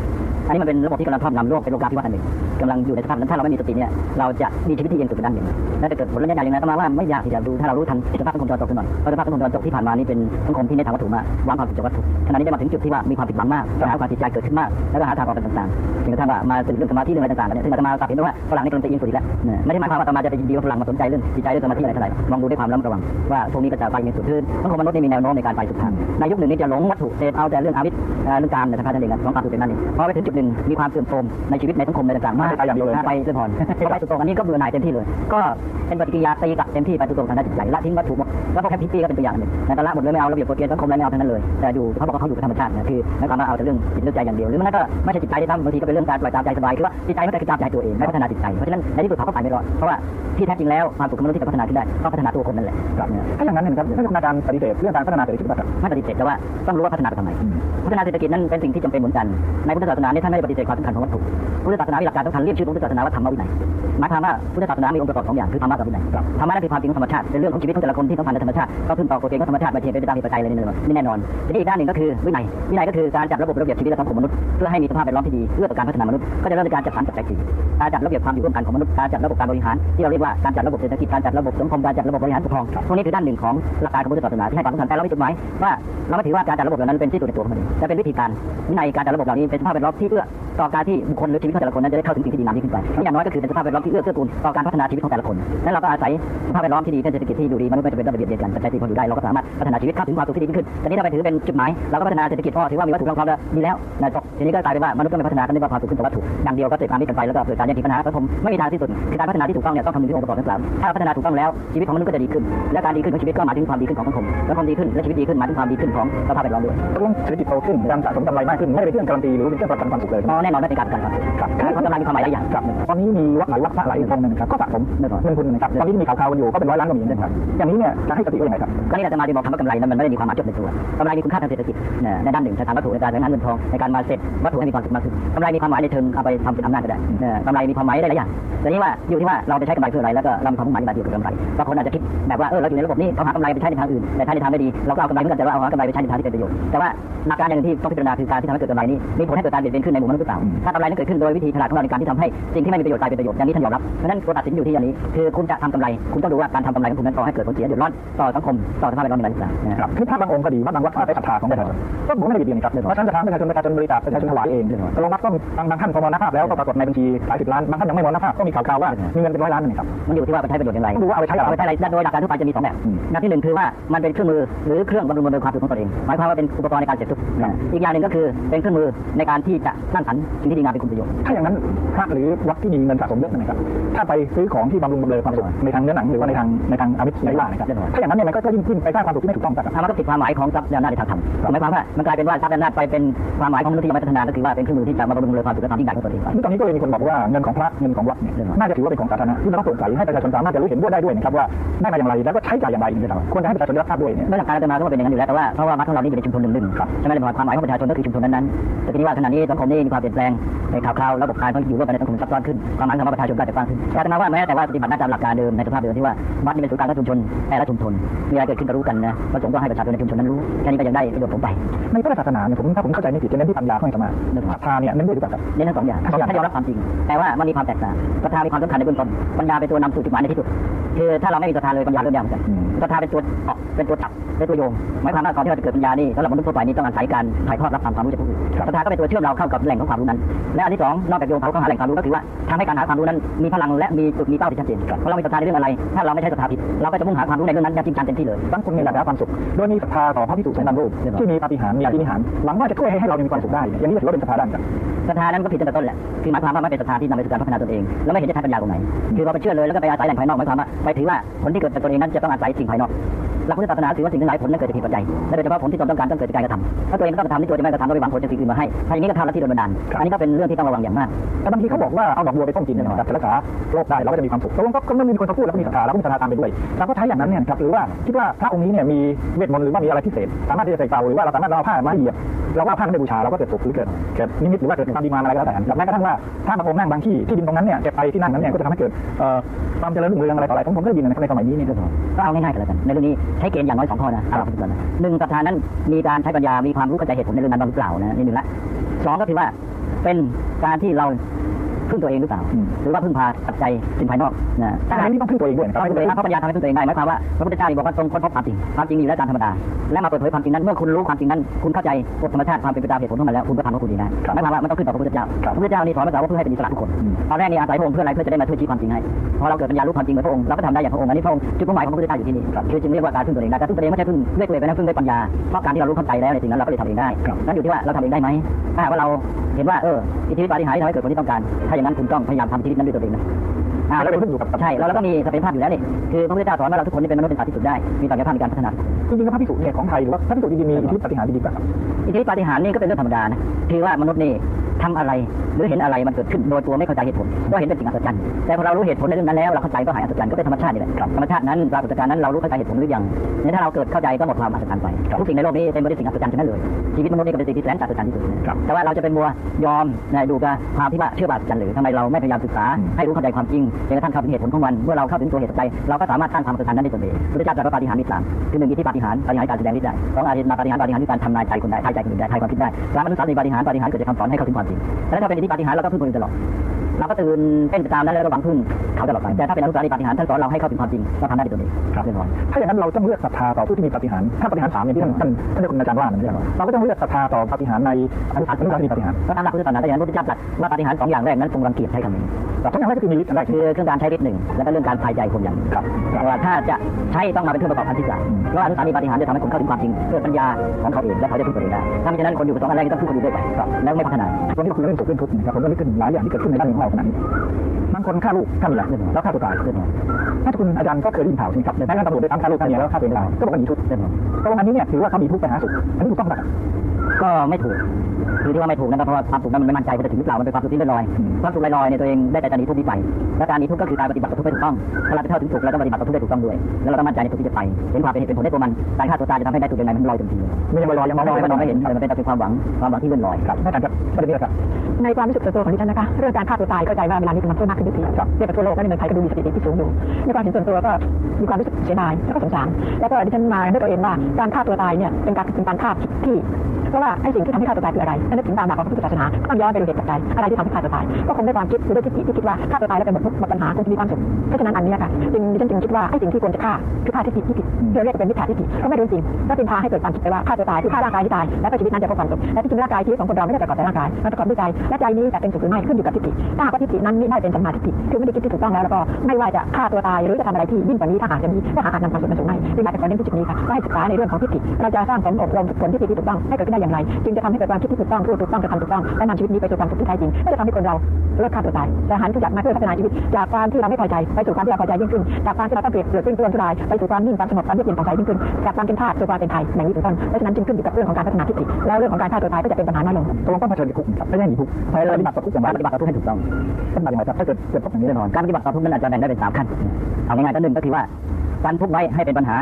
อันนี้มันเป็นระบบที่กำลังครอบงำโลกเป็นโลกาภิวัตน์อันหนึ่ง กำลังอยู่ในสภาพนั้นถ้าเราไม่มีสติเนี่ยเราจะมีชีวิตที่เย็นสุดเป็นด้านหนึ่งและจะเกิดผลระยะยาวอย่างไรก็มาว่าไม่ยากที่จะดูถ้าเรารู้ทันสภาพสังคมตะวันตกขึ้นหน่อยเพราะสภาพสังคมตะวันตกที่ผ่านมานี้เป็นสังคมที่เน้นทางวัตถุมากวางความสุขจากวัตถุขณะนี้จะมาถึงจุดที่ว่ามีความผิดหวังมากปัญหาความจิตใจเกิดขึ้นมากแล้วก็หาทางออกต่างๆถึงกระทั่งว่ามาถึงเรื่องสมาธิเรื่องอะไรต่างๆเนี่ยซึ่งอาตมาทราบเห็นว่าฝรั่งนี่กำลังจะอินสุดอีกแล้วไม่ได้หมายความว่าอาตมาจะไปยินดีว่าฝรั่งมาสนใจเรื่องจิตใจเรื่องสมาธิอะไรเท่าไหร่มองดูด้วยความระมัดระวังว่าพวกนี้ก็จะไปในสุดคือสังคมมนุษย์นี่มีแนวโน้มในการไปสุดทางในยุคหนึ่งนี้จะหลงวัตถุเสพเอาแต่เรื่องอาวิธเรื่องการในะครับนั่นเองของความสุขเป็นนั่นเองพอไปถึงจุดหนึ่งมีความเสื่อมโทรมในชีวิตในสังคมในต่างๆมากไปใจอย่างเดียวเลยไปเจริญพรพอไปสุดโต่งอันนี้ก็เบื่อหน่ายเต็มที่เลย ก็เป็นปฏิกิริยาตีกลับเต็มที่ไปสุดโต่งทางด้านจิตใจละทิ้งวัตถุหมดแล้วพวกแคปพิตี้ก็เป็นตัวอย่างหนึ่งแต่ละหมดเลยไม่เอาระเบียบกฎเกณฑ์สังคมอะไรไม่เอาทั้งนั้นเลยแต่อยู่เขาบอกว่าเขาอยู่กับธรรมชาตินะคือไม่ความว่าเอาแต่เรื่องจิตเรื่องใจอย่างเดียวหรือมันก็ไม่ใช่จิตใจที่ทำบางทีก็เป็นเรื่องการปล่อยตามใจสบายคือว่าจิตใจมันก็คือตามใจตัวเองไม่พัฒนาจิตใจเพราะฉะนั้นในที่สุดเขาก็ไปไม่รอดเพราะว่าที่แท้จริงแล้วความสุขของมนุษย์ที่จะพัฒนาขึ้นได้ก็พัฒนาตัวคนนั่นแหละครับถ้าอย่างนั้นเนี่ยนะครับท่านอาจารย์ปฏิเสธเรื่องการพัฒนาเศรษฐกิจแบบไม่ปฏิเสธแต่ว่าต้องรู้ว่าพัฒนาไปทำไมพัฒนาเศรษฐกิจนั้นเป็นสิ่งที่จำเป็นเหมือนกันในพุทธศาสนาเนี่ยท่านไม่ได้ปฏิเสธความสำคัญของวัตถุพุทธศาสนามีหลักการสำคัญเรียกชื่อพุทธศาสนาว่าธรรมวินัยหมายความว่าพุทธศาสนามีองค์ประกอบสองอย่างคือธรรมะกับวินัยธรรมะนั่นคือความจริงของธรรมชาติเป็นเรื่องของชีวิตของแต่ละคนที่ต้องผ่านในธรรมชาติก็ขึ้นต่อกฎเกณฑ์ของธรรมชาติมาเทียบเป็นไปตามเหตุปัจจัยเลยนี่แน่นอนทีนี้อีกด้านหนึ่งก็คือวินัยวินัยก็คือการจัดระบบระเบียบชีวิตและสังคมมนุษย์เพื่อให้มีสภาพแวดล้อมที่ดีเอื้อต่อการพัฒนามนุษย์ก็จะเริ่มจากการจัดสรรปัจจัยสี่การจัดระเบียบความอยู่ร่วมกันของมนุษย์การจัดระบบการบริหารที่เราเรียกว่าการจัดระบบเศรษฐกิจการจัดระบบสังคมการจัดระบบบริหารปกครองพวกนี้คือด้านหนึ่งของหลักการของพุทธศาสนาที่ให้ความสำคัญแต่เราไม่จุดหมายว่าเราไม่ถือว่าการจัดระบบเหล่านั้นเป็นที่สุดในตัวของมันเองแต่เป็นวิธีการวินัยการจัดระบบเหล่านี้เป็นสภาพแวดล้อมที่เอื้อต่อการที่บุคคลหรือชีวิตของแต่ละคนนั้นจะได้เข้าถึงสิ่งที่ดีงามยิ่งขึ้นไปอย่างน้อยก็คือเป็นสภาพแวดล้อมที่เอื้อเกื้อกูลต่อการพัฒนาชีวิตของแต่ละคนนั้นเราก็อาศัยสภาพแวดล้อมที่ดีเช่นเศรษฐกิจที่ดูดีมนุษย์ไม่จำเป็นต้องเบียดเบียนกันปัจจัยที่พออยู่ได้เราก็สามารถพัฒนาชีวิตเข้าถึงความสุขที่ดียิ่งขึ้นแต่นี้เราไปถือเป็นจุดหมายเราก็พัฒนาเศรษฐกิจพอถือว่ามีวัตถุรองรับแล้วดีแล้วนะจบทีนี้ก็กลายเป็นว่ามนุษย์ก็ไม่พัฒนากันด้วยความสุขขึ้นกับวัตถุอย่างเดียวก็เกิดความไม่กันไปแล้วก็เกิดการแย่งชิงปัญหาสังคมไม่มีทางที่สุดคือการพัฒนาที่ถูกต้องเนี่ยต้องคำนึงถึงองค์ประกอบทั้งสามถ้าพัฒนาถูกต้องแล้วชีวิตของมนุษย์ก็จะดีขึ้น และการดีขึ้นของชีวิตก็หมายถึงความดีขึ้นของสังคมและความดีขึ้นและชีวิตดีขึ้นหมายถึงความดีขึ้นของสภาพแวดล้อมด้วยตกลงเศรษฐกิจโตขึ้นการสะสมกำไรมากขึ้นไม่ได้เป็นเครื่องการันตีหรือเป็นเครื่องประกันความสุขเลยอ๋อแน่นอนไม่เป็นการประกันความสุขครับการความกำลังมีความหมายหลายอย่างครับตอนนี้มีวัดหลายวัดพระหลายองค์นะครับก็สะสมเงินทุนนะครับตอนนี้มีข่าวๆกันอยู่ก็เป็นร้อยล้านก็มีนะครับอย่างนี้เนี่ยจะให้สติว่าอย่างไรครับก็นี่เราจะมาดีบอกคำว่ากำไรนั้นมันไม่ได้มีความหมายจบในตัวกำไรมีคุณค่าทางเศรษฐกิจนะในด้านหนึ่งทางวัตถุในการแบ่งงานเงินทองในการมาเสร็จวัตถุให้มีความสุขมากขึ้นกำไรมีความหมายในเชิงเอาไปทำเป็นอำนาจก็ได้นะกำไรมีความหมายได้หลายอย่างแต่นี่ว่าอยู่ที่ว่าเราไปใช้กำไรเพื่ออะไรแล้วก็เรามีความมุ่งหมายในการเดียวกับกำไรบางคนอาจจะคิดแบบว่าเออเราอยู่ในระบบนี้เราหากำไรไปใช้ในทางอื่นแต่ใช้ในทางไม่ดีเราก็เอากำไรเหมือนกันแต่ว่าเอากำไรไปใช้ในทางที่เป็นประโยชน์แต่ว่าหลักการอย่างหนึ่งที่ต้องพิจารณาคือการที่ทำให้เกิดกำไรนี้มีผลให้เกิดการเปลี่ยนแปลงขึ้นในหมู่มนุษย์หรือเปล่าถ้ากำไรนั้นเกิดขึ้นโดยวิธีฉลาดของเราในการที่ทำให้สิ่งที่ไม่มีประโยชน์กลายเป็นประโยชน์อย่างนี้ท่านยอมรับเพราะนั้นตัวตัดสินอยู่ที่อย่างนี้ คือคุณจะทำกำไร คุณต้องดูว่าการทำกำไรของคุณนั้นก่อให้เกิดผลเสียเดือดร้อนต่อสังคมต่อสภาพแวดล้อมอย่างไรหลานะครับคือถ้าบางองค์ก็ดีบางวัดก็ได้ศรัทธาของประชาชนก็ผมไม่ได้บิดเบียนครับเพราะฉะนั้นจะถามประชาชนประชาชนบริจาคประชาชนถวายเองตกลงวัดก็บางบางท่านพอมรณภาพแล้วก็ปรากฏในบัญชีหลายสิบล้านบางท่านยังไม่มรณภาพก็มีข่าวๆว่ามีเงินเป็นร้อยล้านนะครับมันอยู่ที่ว่าไปใช้ประโยชน์อย่างไรดูว่าเอาไปใช้อะไรเอาไปใช้อะไรโดยหลักการทั่วไปจะมีสองแบบแบบที่หนึ่งคือว่ามันเป็นเครื่องมือหรือเครื่องบำรุงบำรุงความสุขของตนเองหมายความว่าเป็นอุปกรณ์ในการเสพสุกข์อีกอย่างหนึ่งก็คือเป็นเครื่องมือในการที่จะสร้างสรรค์สิ่งที่ดีงามเป็นคุณประโยชน์ ถ้าอย่างนั้นพระหรือวัดที่มีเงินสะสมเยอะนะครับ ถ้าไปซื้อของที่บำรุงบำเรอความสุขในทางเนื้อหนังหรือว่าในทางในทางอามิตไหนบ้างนะครับถ้าอย่างนั้นเนี่ยมันก็ยิ่งขึ้นไปสร้างความสุขที่ไม่ถูกต้องครับถ้ามันก็ผิดความหมายของทรัพย์และอำนาจในทางธรรมหมายความว่ามันกลายเป็นว่าทรัพย์และอำนาจไปเป็นความหมายของมนุษย์ที่ยังไม่พัฒนาก็คือว่าเป็นเครื่องมือที่จะมาบำรุงบำรุงความสุขและความยิ่งใหญ่ของตนเองตอนนี้ก็เลยมีคนบอกว่าเงินของพระเงินของวัดเนี่ยน่าจะถือว่าเป็นของสาธารณะที่เราต้องโปร่งใสให้ประชาชนสามารถจะรู้เห็นด้วยได้ด้วยนะครับว่าได้มาอย่างไรแล้วก็ใช้จ่ายอย่างไรนะครับควรจะให้ประชาชนได้รับทราบด้วยเนี่ยไม่หลักการอาตมาก็ว่าเป็นอย่างนั้นอยู่แล้วแต่ว่าเพราะว่าวัดของเรานี่อยู่ในชุมชนหนึ่งๆใช่ไหมในความหมายของประชาชนก็คือชุมชนนั้นๆแต่ทีนี้ว่าขณะนี้สังคมนี่มีความเปลี่ยนแปลงในข่าวคราวระบบการเขาอยู่ร่วมกันในสังคมซับซ้อนขึ้นความหมายของประชาชนก็จะกว้างขึ้นแต่อาตมาว่าแม้แต่ว่าปฏิบัติหน้าตามหลักการเดิมในสภาพเดิมที่ว่าวัดนี่เป็นศูนย์กลางชุมชนแต่ละชุมชนมีอะไรเกิดขึ้นก็รู้กันนะประสงค์ก็ให้ประชาชนในชุมชนนั้นรู้แค่นี้ก็ยังได้ประโยชน์ผมไปในพุทธศาสนาเนี่ยผมถ้าผมเข้าใจไม่ผิดจะเน้นที่ปัญญาของธรรมะศรัทธาเนี่ยเน้นด้วยหรือเปล่าครับนี่ทั้งสองอย่างทั้งสองอย่างถ้ายอมรับความจริงแต่ว่ามันมีความแตกต่างศรัทธามีความสำคัญในเบื้องต้นปัญญาเป็นตัวนำสู่จุดหมายในที่สุด คือถ้าเราไม่มีศรัทธาเลยปัญญาเริ่มยากเหมือนกันศรัทธาเป็นตัวออกเป็นตัวจับเป็นตัวโยงหมายความว่าก่อนที่เราจะเกิดปัญญานี่สำหรับมนุษย์ทั่วไปนี่ต้องอาศัยการถ่ายทอดรับความรู้จากผู้อื่นศรัทธาก็เป็นตัวเชื่อมเราเข้ากับแหล่งของความรู้นั้น และอันที่สองนอกจากโยงเขาเข้าหาแหล่งความรู้ก็คือว่าทำให้การหาความรู้นั้นมีพลังและมีจุดมีเป้าที่ชัดเจนเพราะเรามีศรัทธาในเรื่องอะไร ถ้าเราไม่ใช่ศรัทธาผิดเราก็จะมุ่งหาความรู้ในเรื่องนั้นอย่างจริงจังเต็มที่เลยบางคนมีหลักฐานความสุขโดยมีศรัทธาต่อพระพิสุสงฆ์นามรูปที่มีปาฏิหาริย์มีอภินิหารหวังว่าจะช่วยให้เรามีความสุขได้ อย่างนี้ถือว่าเป็นศรัทธาได้ครับศรัทธานั้นก็ผิดตั้งแต่ต้นแหละคือหมายความว่าไม่เป็นศรัทธาที่นำไปสู่การพัฒนาตนเองแล้วไม่เห็นจะใช้ปัญญาตรงไหนคือเราไปเชื่อเลยแล้วก็ไปอาศัยแหล่งภายนอกหมายความว่าไปถือว่าผลที่เกิดจากตนเองนั้นจะต้องอาศัยสิ่งภายนอก หลักพุทธศาสนาถือว่าสิ่งทั้งหลายผลนั้นเกิดจากเหตุปัจจัยและโดยเฉพาะผลที่ตนต้องการต้องเกิดจากการกระทำถ้าตัวเองต้องกระทำที่ตัวจะไม่กระทำก็ไปหวังผลจากสิ่งอื่นมาให้ถ้าอย่างนี้ก็ทำลัทธิโดนบันดาลอันนี้ก็เป็นเรื่องที่ต้องระวังอย่างมากแต่บางทีเขาบอกว่าเอาดอกบัวไปต้มกินเนี่ยนะครับจะรักษาโรคได้เราก็จะมีความสุขตกลงก็ก็ไม่มีคนเขาพูดแล้วก็มีศรัทธาแล้วก็มีศรัทธาตามไปด้วยเราก็ใช้อย่างนั้นเนี่ยครับหรือว่าคิดว่าพระองค์นี้เนี่ยมีเวทมนต์หรือว่ามีอะไรพิเศษ สามารถที่จะใส่เปล่าหรือว่าเราสามารถเอาผ้ามาเหยียบเราก็เอาผ้านั้นไปบูชาเราก็เกิดสุขหรือเกิดเกิดนิมิตหรือว่าเกิดความดีงามอะไรก็แล้วแต่ครับแม้กระทั่งว่าถ้าบางองค์นั่งบางที่ที่ดินตรงนั้นเนี่ยเก็บไปที่นั่นนั้นเนี่ยก็จะทำให้เกิดเอ่อความเจริญรุ่งเรืองอะไรต่ออะไรผมผมก็ได้ยินนะครับในสมัยนี้นี่ก็ก็เอาง่ายๆกันแล้วกันในเรื่องนี้ใช้เกณฑ์อย่างน้อยสองข้อนะเอาเป็นก่อนหนึ่งประธานั้นมีการใช้ปัญญา มีความรู้เข้าใจเหตุผลในเรื่องนั้นบ้างหรือเปล่านะนี่หนึ่งละสองก็คือว่าเป็นการที่เรา พึ่งตัวเองหรือเปล่าหรือว่าพึ่งพาปัจจัยสิ่งภายนอกนะอันนี้ต้องพึ่งตัวเองด้วยนะคต้รัอบงพึ่งตัวเองเพราะปัญญาทำให้พึ่งตัวเองได้หมายความว่าพระพุทธเจ้าบอกว่าทรงค้นพบความจริงความจริงมีอยู่แล้วตามธรรมดาและมาเปิดเผยความจริงนั้นเมื่อคุณรู้ความจริงนั้นคุณเข้าใจกฎธรรมชาติความเป็นไปตามเหตุผลของมันแล้วคุณก็ทำของคุณเองได้หมายความว่ามันต้องขึ้นต่อพระพุทธเจ้าพระพุทธเจ้านี่สอนภาษาว่าเพื่อให้เป็นอิสระทุกคนตอนแรกนี่อาศัยพระองค์เพื่ออะไรเพื่อจะได้มาช่วยชี้ความจริงให้พอเราเกิดปัญญารู้ความจริงเหมือนพระองค์เราก็ทำได้อย่างพระองค์อันนี้พระองค์จุดมุ่งหมายของพระพุทธเจ้าอยู่ที่นี่คือจึงเรียกว่าการพึ่งตัวเองได้แต่พึ่งตัวเองไม่ใช่พึ่งด้วยตัวเองไปนะพึ่งด้วยปัญญาเพราะการที่เรารู้เข้าใจแล้วในสิ่งนั้นเราก็เลยทำเองได้นั่นอยู่ที่ว่าเราทำเองได้ไหมถ้าหากว่าเราเห็นว่าเอออิทธิฤทธิ์ปาฏิหาริย์ที่ทำให้เกิดผลที่ต้องการถ้าอย่างนั้นคุณต้องพยายามทำอิทธิตนั้นด้วยตัวเองนะ อ่าแล้วแล้วเป็นขึ้นอยู่กับใช่เราเราต้องมีศักยภาพอยู่แล้วนี่คือพระพุทธเจ้าสอนว่าเราทุกคนนี่เป็นมนุษย์เป็นสัตว์ที่สุดได้มีศักยภาพในการพัฒนาจริงๆแล้วพระพิสุเนี่ยของไทยหรือว่าพระพิสุจริงๆมีอิทธิฤทธิ์ปาฏิหาริย์ดีกว่าครับอิทธิฤทธิปาฏิหาริย์นี่ก็เป็นเรื่องธรรมดานะคือว่ามนุษย์นี่ทำอะไรหรือเห็นอะไรมันเกิดขึ้นโดยตัวไม่เข้าใจเหตุผลก็เห็นเป็นสิ่งอัศจรรย์แต่พอเรารู้เหตุผลในเรื่องนั้นแล้วเราเข้าใจก็หายอัศจรรย์ก็เป็นธรรมชาตินี่แหละธรรมชาตินั้นปรากฏการณ์นั้นเรารู้เข้าใจเหตุผลหรือยังเนี่ยถ้าเราเกิดเข้าใจก็หมดความอัศจรรย์ไปทุกสิ่งในโลกนี้เต็มไปด้วยสิ่งอัศจรรย์ทั้งนั้นเลยชีวิตมนุษย์นี่ก็เป็นสิ่งที่แสนอัศจรรย์ที่สุดแต่ว่าเราจะเป็นมัวยอมนะดูกับความที่ว่าเชื่อว่าอัศจรรย์หรือทำไมเราไม่พยายามศึกษาให้รู้เข้าใจความจริงจนกระทั่งเข้าถึงเหตุผลของมันเมื่อเราเข้าถึงตัวเหตุใจจัยเราก็สามารถสร้างความอัศจรรย์นั้นได้ตนเองพระเจ้าตรัสว่าปาฏิหาริย์มีสามคือหนึ่งอิทธิปาฏิหาริย์ปาฏิหาริย์การแสดงฤทธิ์ได้สองอาริมาปาฏิหาริย์ปาฏิหาริย์คือการทำนายใจคนได้ทายใจคนอื่นได้ทายความคิดได้สามอนุสาวรีย์ปาฏิหาริย์ปาฏิหาริย์เกิดจากคำสอนให้เข้าถึงความจริงแต่ถ้าเป็นอิทธิปาฏิหาริย์เราก็พึ่งคนอื่นตลอดเราก็ตื่นเต้นไปตามนั้นแล้วก็หวังพึ่งเขาตลอดไปแต่ถ้าเป็นอนุสาวรีย์ปาฏิหาริย์ท่านสอนเราให้เข้าถึงความจริงเราทำได้ด้วยตนเองครับเรียบร้อยถ้าอย่างนั้นเราต้องเลือกศรัทธาต่อผู้ที่มีปาฏิหาริย์ถ้าปาฏิหาริย์สามอย่างที่ท่านท่านท่านเจ้าคุณอาจารย์ว่านั่นใช่ไหมเราก็ต้องเลือกศรัทธาต่อปาฏิหาริย์ในอนุสาวรีย์ปาฏิหาริย์ก็ตามหลักพุทธศาสนาแต่อย่างนั้นพระพุทธเจ้าตรัสว่าปาฏิหาริย์สองอย่างแรกนั้นทรงรังเกียจใช้คำนี้แต่ทั้งอย่างแรกก็คือมีฤทธิ์อันแรกคือเครื่องการใช้ฤทธิ์หนึ่งแล้วก็เรื่องการทายใจคนอย่างหนึ่งครับแต่ว่าถ้าจะใช้ต้องมาเป็นเครื่องประกอบอันที่สามเพราะว่าอนุสาวรีย์ปาฏิหาริย์จะทำให้คนเข้าถึงความจริงด้วยปัญญาของเขาเองและเขาจะพึ่งตัวเองได้ถ้าไม่ฉะนั้นคนอยู่กับสองอันแรกต้องพึ่งคนอื่นด้วยไปแล้วไม่พัฒนาตรงนี้ก็คือเรื่องสุขเรื่องทุกข์นะครับผมก็นึกถึงหลายอย่างที่เกิดขึ้นในบ้านเมืองเรานั้นบางคนฆ่าลูกฆ่าเมียแล้วฆ่าตัวตายถ้าคุณอาจารย์ก็เคยได้ยินข่าวใช่ไหมครับในทางการตำรวจได้ตามฆ่าลูกฆ่าเมียแล้วฆ่าตัวเองตายก็บอกว่าหนีทุกข์ตรงอันนี้เนี่ยถือว่าเขามีทุกข์ไปหาสุขอันนี้ถูกต้องไหมก็ไม่ถูก คือที่ว่าไม่ถูกนั่นก็เพราะว่าความสุขนั้นมันไม่มั่นใจว่าจะถึงหรือเปล่ามันเป็นความสุขที่ลอยๆความสุขลอยๆเนี่ยตัวเองได้แต่จะหนีทุกข์นี้ไปและการหนีทุกข์ก็คือการปฏิบัติต่อทุกข์ให้ถูกต้องถ้าเราจะเข้าถึงสุขเราต้องปฏิบัติต่อทุกข์ให้ถูกต้องด้วยแล้วเราต้องมั่นใจในทุกข์ที่จะไปเห็นความเป็นเหตุเป็นผลได้ตัวมันการฆ่าตัวตายจะทำให้ได้สุขยังไงมันลอยเต็มทีไม่ยังลอยยังมองไม่ไม่เห็นมันเป็นแต่เป็นความหวังความหวังที่เลื่อนลอยครับอาจารย์ครับประเด็นนี้ครับในความรู้สึกส่วนตัวของดิฉันนะคะเรื่องการฆ่าตัวตายเข้าใจว่าเวลานี้มันเพิ่มมากขึ้นทุกทีเทียบกับทั่วโลกและในเมืองไทยก็ดูมีสถิติที่สูงอยู่ในความเห็นส่วนตัวก็มีความรู้สึกเสียดายแล้วก็สงสารแล้วก็ดิฉันมาด้วยตัวเองว่าการฆ่าตัวตายเนี่ยเป็นการเป็นการฆ่าที่เพราะว่าไอ้สิ่งที่ทำให้ฆ่าตัวตายคืออะไรถ้านึกถึงตามหลักของพระพุทธศาสนาก็ต้องย้อนไปดูเหตุปัจจัยอะไรที่ทำให้ฆ่าตัวตาย ก็คงด้วยความคิดหรือด้วยทิฏฐิที่คิดว่าฆ่าตัวตายแล้วเป็นหมดทุกข์หมดปัญหาคงจะมีความสุขเพราะฉะนั้นอันนี้ค่ะจึงดิฉันจึงคิดว่าไอ้สิ่งที่ควรจะฆ่าคือฆ่าทิฏฐิที่ผิดเราเรียกเป็นมิจฉาทิฏฐิก็ไม่รู้จริงก็เป็นพาให้เกิดความคิดไปว่าฆ่าตัวตายคือฆ่าร่างกายที่ตายแล้วก็ชีวิตนั้นจะพบความสุขและที่จริงร่างกายชีวิตของคนเราไม่ได้ประกอบแต่ร่างกายมันประกอบด้วยใจและใจนี้จะเป็นสุขหรือไม่ขึ้นอยู่กับทิฏฐิถ้าว่าทิฏฐินั้นไม่ได้เป็นสัมมาทิฏฐิคือไม่ได้คิดที่ถูกต้องแล้วแล้วก็ไม่ว่าจะฆ่าตัวตายหรือจะทำอะไรที่ยิ่งกว่านี้ถ้าหากจะมีก็หาอาจนำความสุขมาสู่ให้จึงอยากจะขอเน้นที่จุดนี้ค่ะว่าให้ศึกษาในเรื่องของทิฏฐิเราจะสร้างสมอบรมฝึกฝนทิฏฐิที่ถูกต้องให้เกิดขึ้นได้อย่างไร จึงจะทำให้เกิดความคิดที่ถูกต้องพูดถูกต้องกระทำถูกต้องและนำชีวิตนี้ไปสู่ความสุขที่แท้จริงก็จะทำให้คนเราเลิกฆ่าตัวตายแต่หันที่จะมาเพื่อพัฒนาชีวิตจากความที่เราไม่พอใจไปสู่ความที่เราพอใจยิ่งขึ้นจากความที่เราต้องเปรียบเปรยบเปรื้อนทุรายไปสู่ความนิ่งความสงบความเยือกเย็นของใจยิ่งขึ้นจากความเป็นธาตุสู่ความเป็นไทยอย่างนี้เป็นต้นเพราะฉะนั้นจึงขึ้นอยู่กับเรื่องของการพัฒนาทิฏฐิแล้วเรื่องของการฆ่าตัวตายก็จะเป็นปัญหาน้อยลงตรงต้องเผชิญกับทุกไม่ใช่หนีทุกเพราะฉะนั้นปฏิบัติต่อทุกอย่างไรปฏิบัติต่อทุกให้ถูกต้องเป็นแบบยังไงครับถ้าเกิดเกิดพบอย่างนี้แน่นอนการปฏิบัติต่อทุกนั้นอาจจะแบ่งได้เป็นสามขั้นเอาง่ายๆก็หนึ่งก็คือว่า การทุกข์ไว้ให้เป็นปัญหา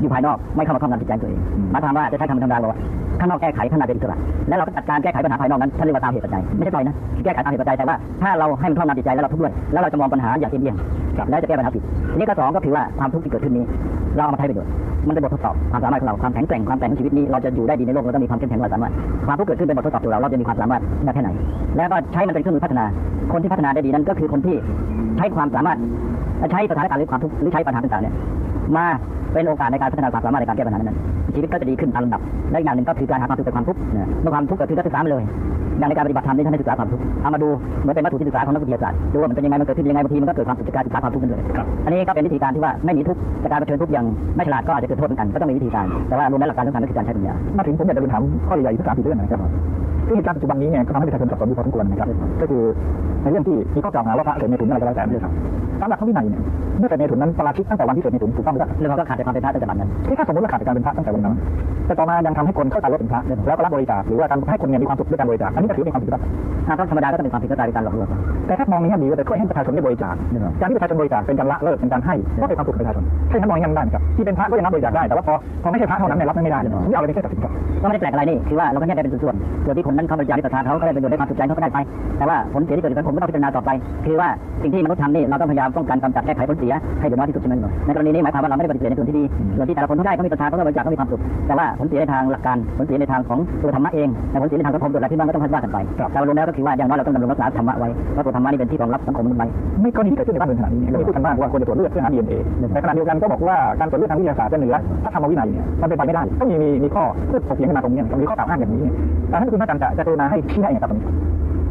อยู่ภายนอกไม่เข้ามาครอบงำจิตใจตัวเองหมายความว่าจะใช้คำธรรมดาบอกว่าข้างนอกแก้ไขข้างในเป็นอิสระแล้วเราก็จัดการแก้ไขปัญหาภายนอกนั้นท่านเรียกว่าตามเหตุปัจจัยไม่ใช่ปล่อยนะแก้ไขตามเหตุปัจจัยแต่ว่าถ้าเราให้มันครอบงำจิตใจแล้วเราทุกข์ด้วยแล้วเราจะมองปัญหาอย่างเอียงๆแล้วจะแก้ปัญหาผิดทีนี้ก็สองก็คือว่าความทุกข์ที่เกิดขึ้นนี้ เราเอามาใช้ประโยชน์มันเป็นบททดสอบความสามารถของเราความแข็งแกร่งความแกร่งของชีวิตนี้เราจะอยู่ได้ดีในโลกเราต้องมีความเข้มแข็งความสามารถความทุกข์เกิดขึ้นเป็นบททดสอบตัวเราเราจะมีความสามารถมากแค่ไหน แล้วก็ใช้มันเป็นเครื่องมือพัฒนา คนที่พัฒนาได้ดีนั้นก็คือคนที่ใช้ความสามารถ ใช้สถานการณ์หรือความทุกข์หรือใช้ปัญหาต่างๆเนี่ยมาเป็นโอกาสในการพัฒนาความสามารถในการแก้ปัญหานั้นชีวิตก็จะดีขึ้นตามลำดับและอย่างหนึ่งก็คือการหาความสุขจากความทุกข์เนี่ยเมื่อความทุกข์เกิดขึ้นก็ศึกษามันเลย อย่างในการปฏิบัติธรรมนี่ท่านให้ศึกษาความทุกข์เอามาดูเหมือนเป็นวัตถุที่ศึกษาของนักวิทยาศาสตร์ดูว่ามันเป็นยังไงมันเกิดขึ้นยังไงบางทีมันก็เกิดความสุขจากการศึกษาความทุกข์นั่นเลยอันนี้ก็เป็นวิธีการที่ว่าไม่หนีทุกข์แต่การเผชิญทุกข์อย่างไม่ฉลาดก็อาจจะเกิดโทษเหมือนกันก็ต้องมีวิธีการแต่ว่ารวมแล้วหลักการสำคัญก็คือการใช้ปัญญามาถึงผมอยากจะเรียนถามข้อใหญ่ๆที่สามสี่เรื่องนะครับ ซึ่งเหตุการณ์ปัจจุบันนี้เนี่ยก็ทำให้ประชาชนสับสนอยู่พอสมควรนะครับก็คือในเรื่องที่มีข้อกล่าวหาว่าพระเสพเมถุนอะไรก็แล้วแต่เนี่ยครับตามหลักพระวินัยเนี่ยเมื่อเสพเมถุนนั้นปราชิกตั้งแต่วันที่เสพเมถุนถูกต้องไหมครับเรื่องก็ขาดจากความเป็นพระตั้งแต่บัดนั้นที่ถ้าสมมติว่าขาดจากการเป็นพระตั้งแต่วันนั้นแต่ต่อมายังทำให้คนเข้าใจว่าเป็นพระแล้วก็รับบริจาคหรือว่าการให้คนเนี่ยมีความสุขด้วยการบริจาคอันนี้ก็ถือเป็นความผิดครับถ้าต้องธรรมดาก็ต้องเป็นความผิดก็กลายเป็นการหลอกลวงแต่ถ้ามองในแง่ดีก็จะช่วยให้ประชาชนได้บริจาคการที่ประชาชนบริจาคเป็นการละเลิกเป็นการให้ก็เป็นความสุขของประชาชนถ้าอย่างนั้นมองอย่างนั้นได้ครับที่เป็นพระก็ยังรับบริจาคได้แต่ว่าพอพอไม่ใช่พระเท่านั้นเนี่ยรับไม่ได้ผมจะเอาอะไรเป็นเครื่องตัดสินครับก็ไม่ได้แปลกอะไรนี่คือว่าเราก็แยกได้เป็นส่วนๆส่วนที่คนนั้นเขาบริจาคที่ประทานเขาก็ได้ประโยชน์ได้ความสุขใจเขาก็ได้ไป แต่ว่าผลเสียที่เกิดขึ้นผมก็ต้องพิจารณาต่อไป คือว่าสิ่งที่มนุษย์ทำนี่เราต้องพยายามป้องกันกำจัดแก้ไขผลเสียให้เดือดร้อนที่สุดใช่ไหมหน่อยในกรณีนี้หมายความว่าเราไม่ได้ปฏิเสธในส่วนที่ดีส่วนที่แต่ละคนเขาได้เขามีประทานเขาก็บริจาคเขามีความสุขแต่ว่าผลเสียในทางหลักการผลเสียในทางของตัวธรรมะเองแต่ผลเสียในทางสังคมตัวอะไรที่มันก็ต้องพัฒนากันไปแต่รวมแล้วก็คือว่าอย่างน้อยเราต้องดำรงรักษาธรรมะไว้เพราะตัวธรรมะนี่เป็นที่รองรับสังคมมนุษย์ไว้ไม่กรณีที่เกิดขึ้นในบ้านเมืองขณะนี้เนี่ยก็มีพูดกันมากว่าควรจะตรวจเลือดเพื่อหาดีเอ็นเอในขณะเดียวกันก็บอกว่าการตรวจเลือดทางวิทยาศาสตร์จะเหนือพระธรรมวินัยเนี่ยมันเป็นไปไม่ได้ก็มีมีมีข้อพูดถกเถียงกันมาตรงนี้มีข้อกล่าวอ้างอย่างนี้แต่ให้คุณพระอาจารย์จจะกรุณาให้ชี้แนะเองครับตรงนี้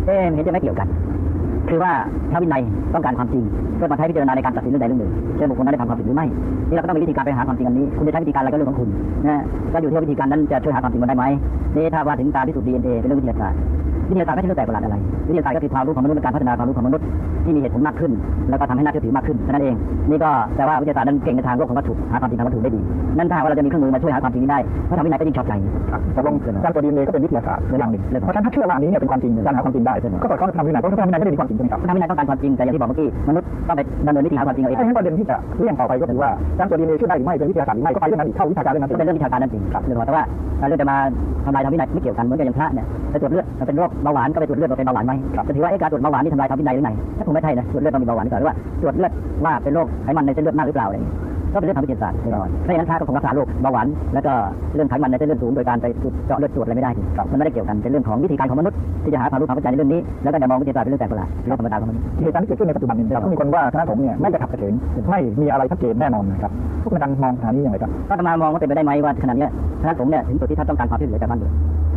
เอ๊เห็นจะไม่เกี่ยวกัน คือว่าพระวินัยต้องการความจริงเพื่อมาใช้พิจารณาในการตัดสินเรื่องใดเรื่องหนึ่งเช่นบุคคลนั้นได้ทำความผิดหรือไม่นี่เราก็ต้องมีวิธีการไปหาความจริงอันนี้คุณจะใช้วิธีการอะไรก็เรื่องของคุณนะก็อยู่ที่ว่าวิธีการนั้นจะช่วยหาความจริงมันได้ไหมนี่ถ้าว่าถึงการพิสูจน์ดีเอ็นเอเป็นเรื่องวิทยาศาสตร์ วิทยาศาสตร์ไม่ใช่เรื่องแปลกประหลาดอะไรวิทยาศาสตร์ก็คือความรู้ของมนุษย์และการพัฒนาความรู้ของมนุษย์ที่มีเหตุผลมากขึ้น แล้วก็ทำให้น่าเชื่อถือมากขึ้นเท่านั้นเอง นี่ก็แปลว่าวิทยาศาสตร์นั้นเก่งในทางโลกของวัตถุหาความจริงทางวัตถุได้ดี นั่นถ้าหากว่าเราจะมีเครื่องมือมาช่วยหาความจริงนี้ได้พระธรรมวินัยก็ยิ่งชอบใจครับตกลงการตรวจดีเอ็นเอก็เป็นวิทยาศาสตร์อย่างหนึ่งเพราะฉะนั้นถ้าเชื่อว่าอันนี้เนี่ยเป็นความจริงการหาความจริงได้ก็สอดคล้องกับพระธรรมวินัยเพราะพระธรรมวินัยไม่ได้มีความจริงใช่ไหมครับพระธรรมวินัยต้องการความจริงแต่อย่างที่บอกเมื่อกี้มนุษย์ต้องไปดำเนินวิธีหาความจริงเอาเองถ้าอย่างนั้นประเด็นที่จะเลี่ยงต่อไปก็คือว่าการตรวจดีเอ็นเอเชื่อได้หรือไม่เป็นวิทยาศาสตร์หรือไม่ก็ไปเรื่องนั้นอีกเข้าวิชาการเรื่องนั้นก็เป็นเรื่องวิชาการนั่นจริงครับเรื่องแต่ว่าเรื่องจะมาทำลายทางวินัยไม่เกี่ยวกันเหมือนกับอย่างพระเนี่ยไปตรวจเลือดมันเป็นโรคเบาหวานก็ไปตรวจเลือดว่าเป็นเบาหวานไหมจะถือว่าไอ้การตรวจเบาหวานนี่ทำลายทางวินัยหรือไงถ้าคงไม่ใช่นะตรวจเลือดต้องมีเบาหวานก่อนหรือว่าตรวจเลือดว่าเป็นโรคไขมันในเส้นเลือดมากหรือเปล่าอะไรก็เป็นเรื่องทางวิทยาศาสตร์แน่นอนถ้าอย่งนั้นพระก็คงรักษาโรคเบาหวานแล้วก็เรื่องไขมันในเส้นเลือดสูงโดยการไปเจาะเลือดตรวจอะไรไม่ได้มันไม่ได้เกี่ยวกันเป็นเรื่องของวิธีการของมนุษย์ที่จะหาความรู้ความเข้าใจในเรื่องนี้ แล้วก็จะมองวิทยาศาสตร์เป็นเรื่องแปลกประหลาดเรื่องธรรมดาของมนุษย์เหตุการณ์ที่เกิดขึ้นในปัจจุบันนี่ยก็มีคนว่าคณะสงฆ์เนี่ยไม่กระฉับกระเฉงไม่มีอะไรชัดเจนแน่นอนนะครับพวกอาจารมองสถานีอย่างไรครับก็จะมามองว่าเป็นไปได้ไหมว่าขณะนี้คณะสงฆ์เนี่ยถึงจุดที่ท่านต้องการความช่วยเหลือจากบ้านเมือง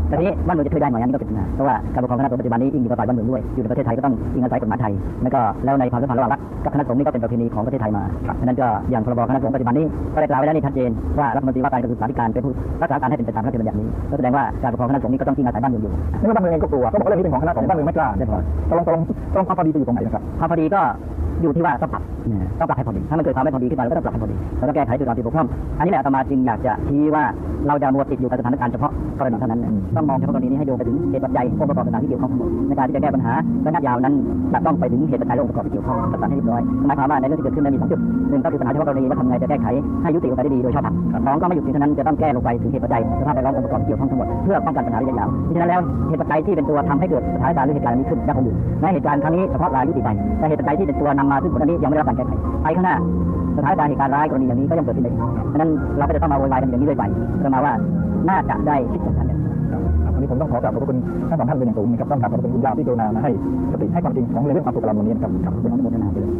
แต่ทีนี้บ้านเมืองจะช่วยได้ไหมอันนี้ก็เป็นปัญหาเพราะว่าการปกครองคณะสงฆ์ปัจจุบันนี้อิงอยู่กับฝ่ายบ้านเมืองด้วยอยู่ในประเทศไทยก็ต้องอิงอาศัยกฎหมายไทยแล้วก็แล้วในความสัมพันธ์ระหว่างรัฐกับคณะสงฆ์นี่ก็เป็นประเพณีของประเทศไทยมาฉะนั้นก็อย่างพรบคณะสงฆ์ปัจจุบันนี้ก็ได้กล่าวไว้แล้วนี่ชัดเจนว่ารัฐมนตรีว่าการกระทรวงสาธารณสุขเป็นผู้รักษาการให้เป็นไปตามพระราชบัญนี้ก็แสดงว่าการปกครองคณะสงฆ์นี่ก็ต้องอิงอาศัยบ้านเมืองอยู่นี่ว่าบ้านเมืองเองก็กลัวก็บอกว่าเรื่องนี้เป็นของคณะสงฆ์บ้านเมืองไม่กล้าเรียบร้อยตกลงตกลงตกลงความพอดีจะอยู่ตรงไหนนะครับความพอดีก็ อยู่ที่ว่าต้องปรับต้องปรับให้พอดี ถ้ามันเกิดความไม่พอดีขึ้นมาเราก็ต้องปรับให้พอดีเราต้องแก้ไขจุดอ่อนที่บกพร่องอันนี้แหละอาตมาจึงอยากจะชี้ว่าเราจะมัวติดอยู่กับสถานการณ์เฉพาะกรณีเท่านั้นนะต้องมองเฉพาะกรณีนี้ให้ดูไปถึงเหตุปัจจัยองค์ประกอบต่างๆที่เกี่ยวข้องทั้งหมดในการที่จะแก้ปัญหาระยะยาวนั้นจะต้องไปถึงเหตุปัจจัยและองค์ประกอบที่เกี่ยวข้องจัดสรรให้เรียบร้อยหมายความว่าในเรื่องที่เกิดขึ้นนั้นมีสองจุดหนึ่งก็คือปัญหาเฉพาะกรณีว่าทำไงจะแก้ไขให้ยุติลงไปได้ดีโดยชอบธรรมสองก็ไม่หยุดเพียงเท่านั้นจะต้องแก้ลงไปถึงเหตุปัจจัยสภาพแวดล้อมองค์ประกอบที่เกี่ยวข้องทั้งหมดเพื่อป้องกันปัญหาระยะยาวเพราะฉะนั้นแล้วเหตุปัจจัยที่เป็นตัวทำให้เกิดสถานการณ์หรือเหตุการณ์นี้ขึ้นยังคงอยู่ในเหตุการณ์ครั้งนี้เฉพาะรายยุติไปแต่เหตุปัจจัยที่เป็นตัวนำมาซึ่งคนนี้ยังไม่ได้รับการแก้ไขไปข้างหน้าสถานการณ์เหตุการณ์ร้ายกรณีอย่างนี้ก็ยังเกิดขึ้นได้อีกฉะนั้นเราก็จะต้องมาโวยวายกันอย่างนี้เรื่อยไปจะมาว่าน่าจะได้คิดจัดกท่านครับวันนี้ผมต้องขอกราบขอบพระคุณท่านสองท่านเป็นอย่างสูงนะครับต้องกราบขอบพระคุณคุณยาวที่กรุณามาให้สติให้ความจริงของเรื่องความสุขกับเราวันนี้นะครับครับเป็นอนุโมทนาไปเลย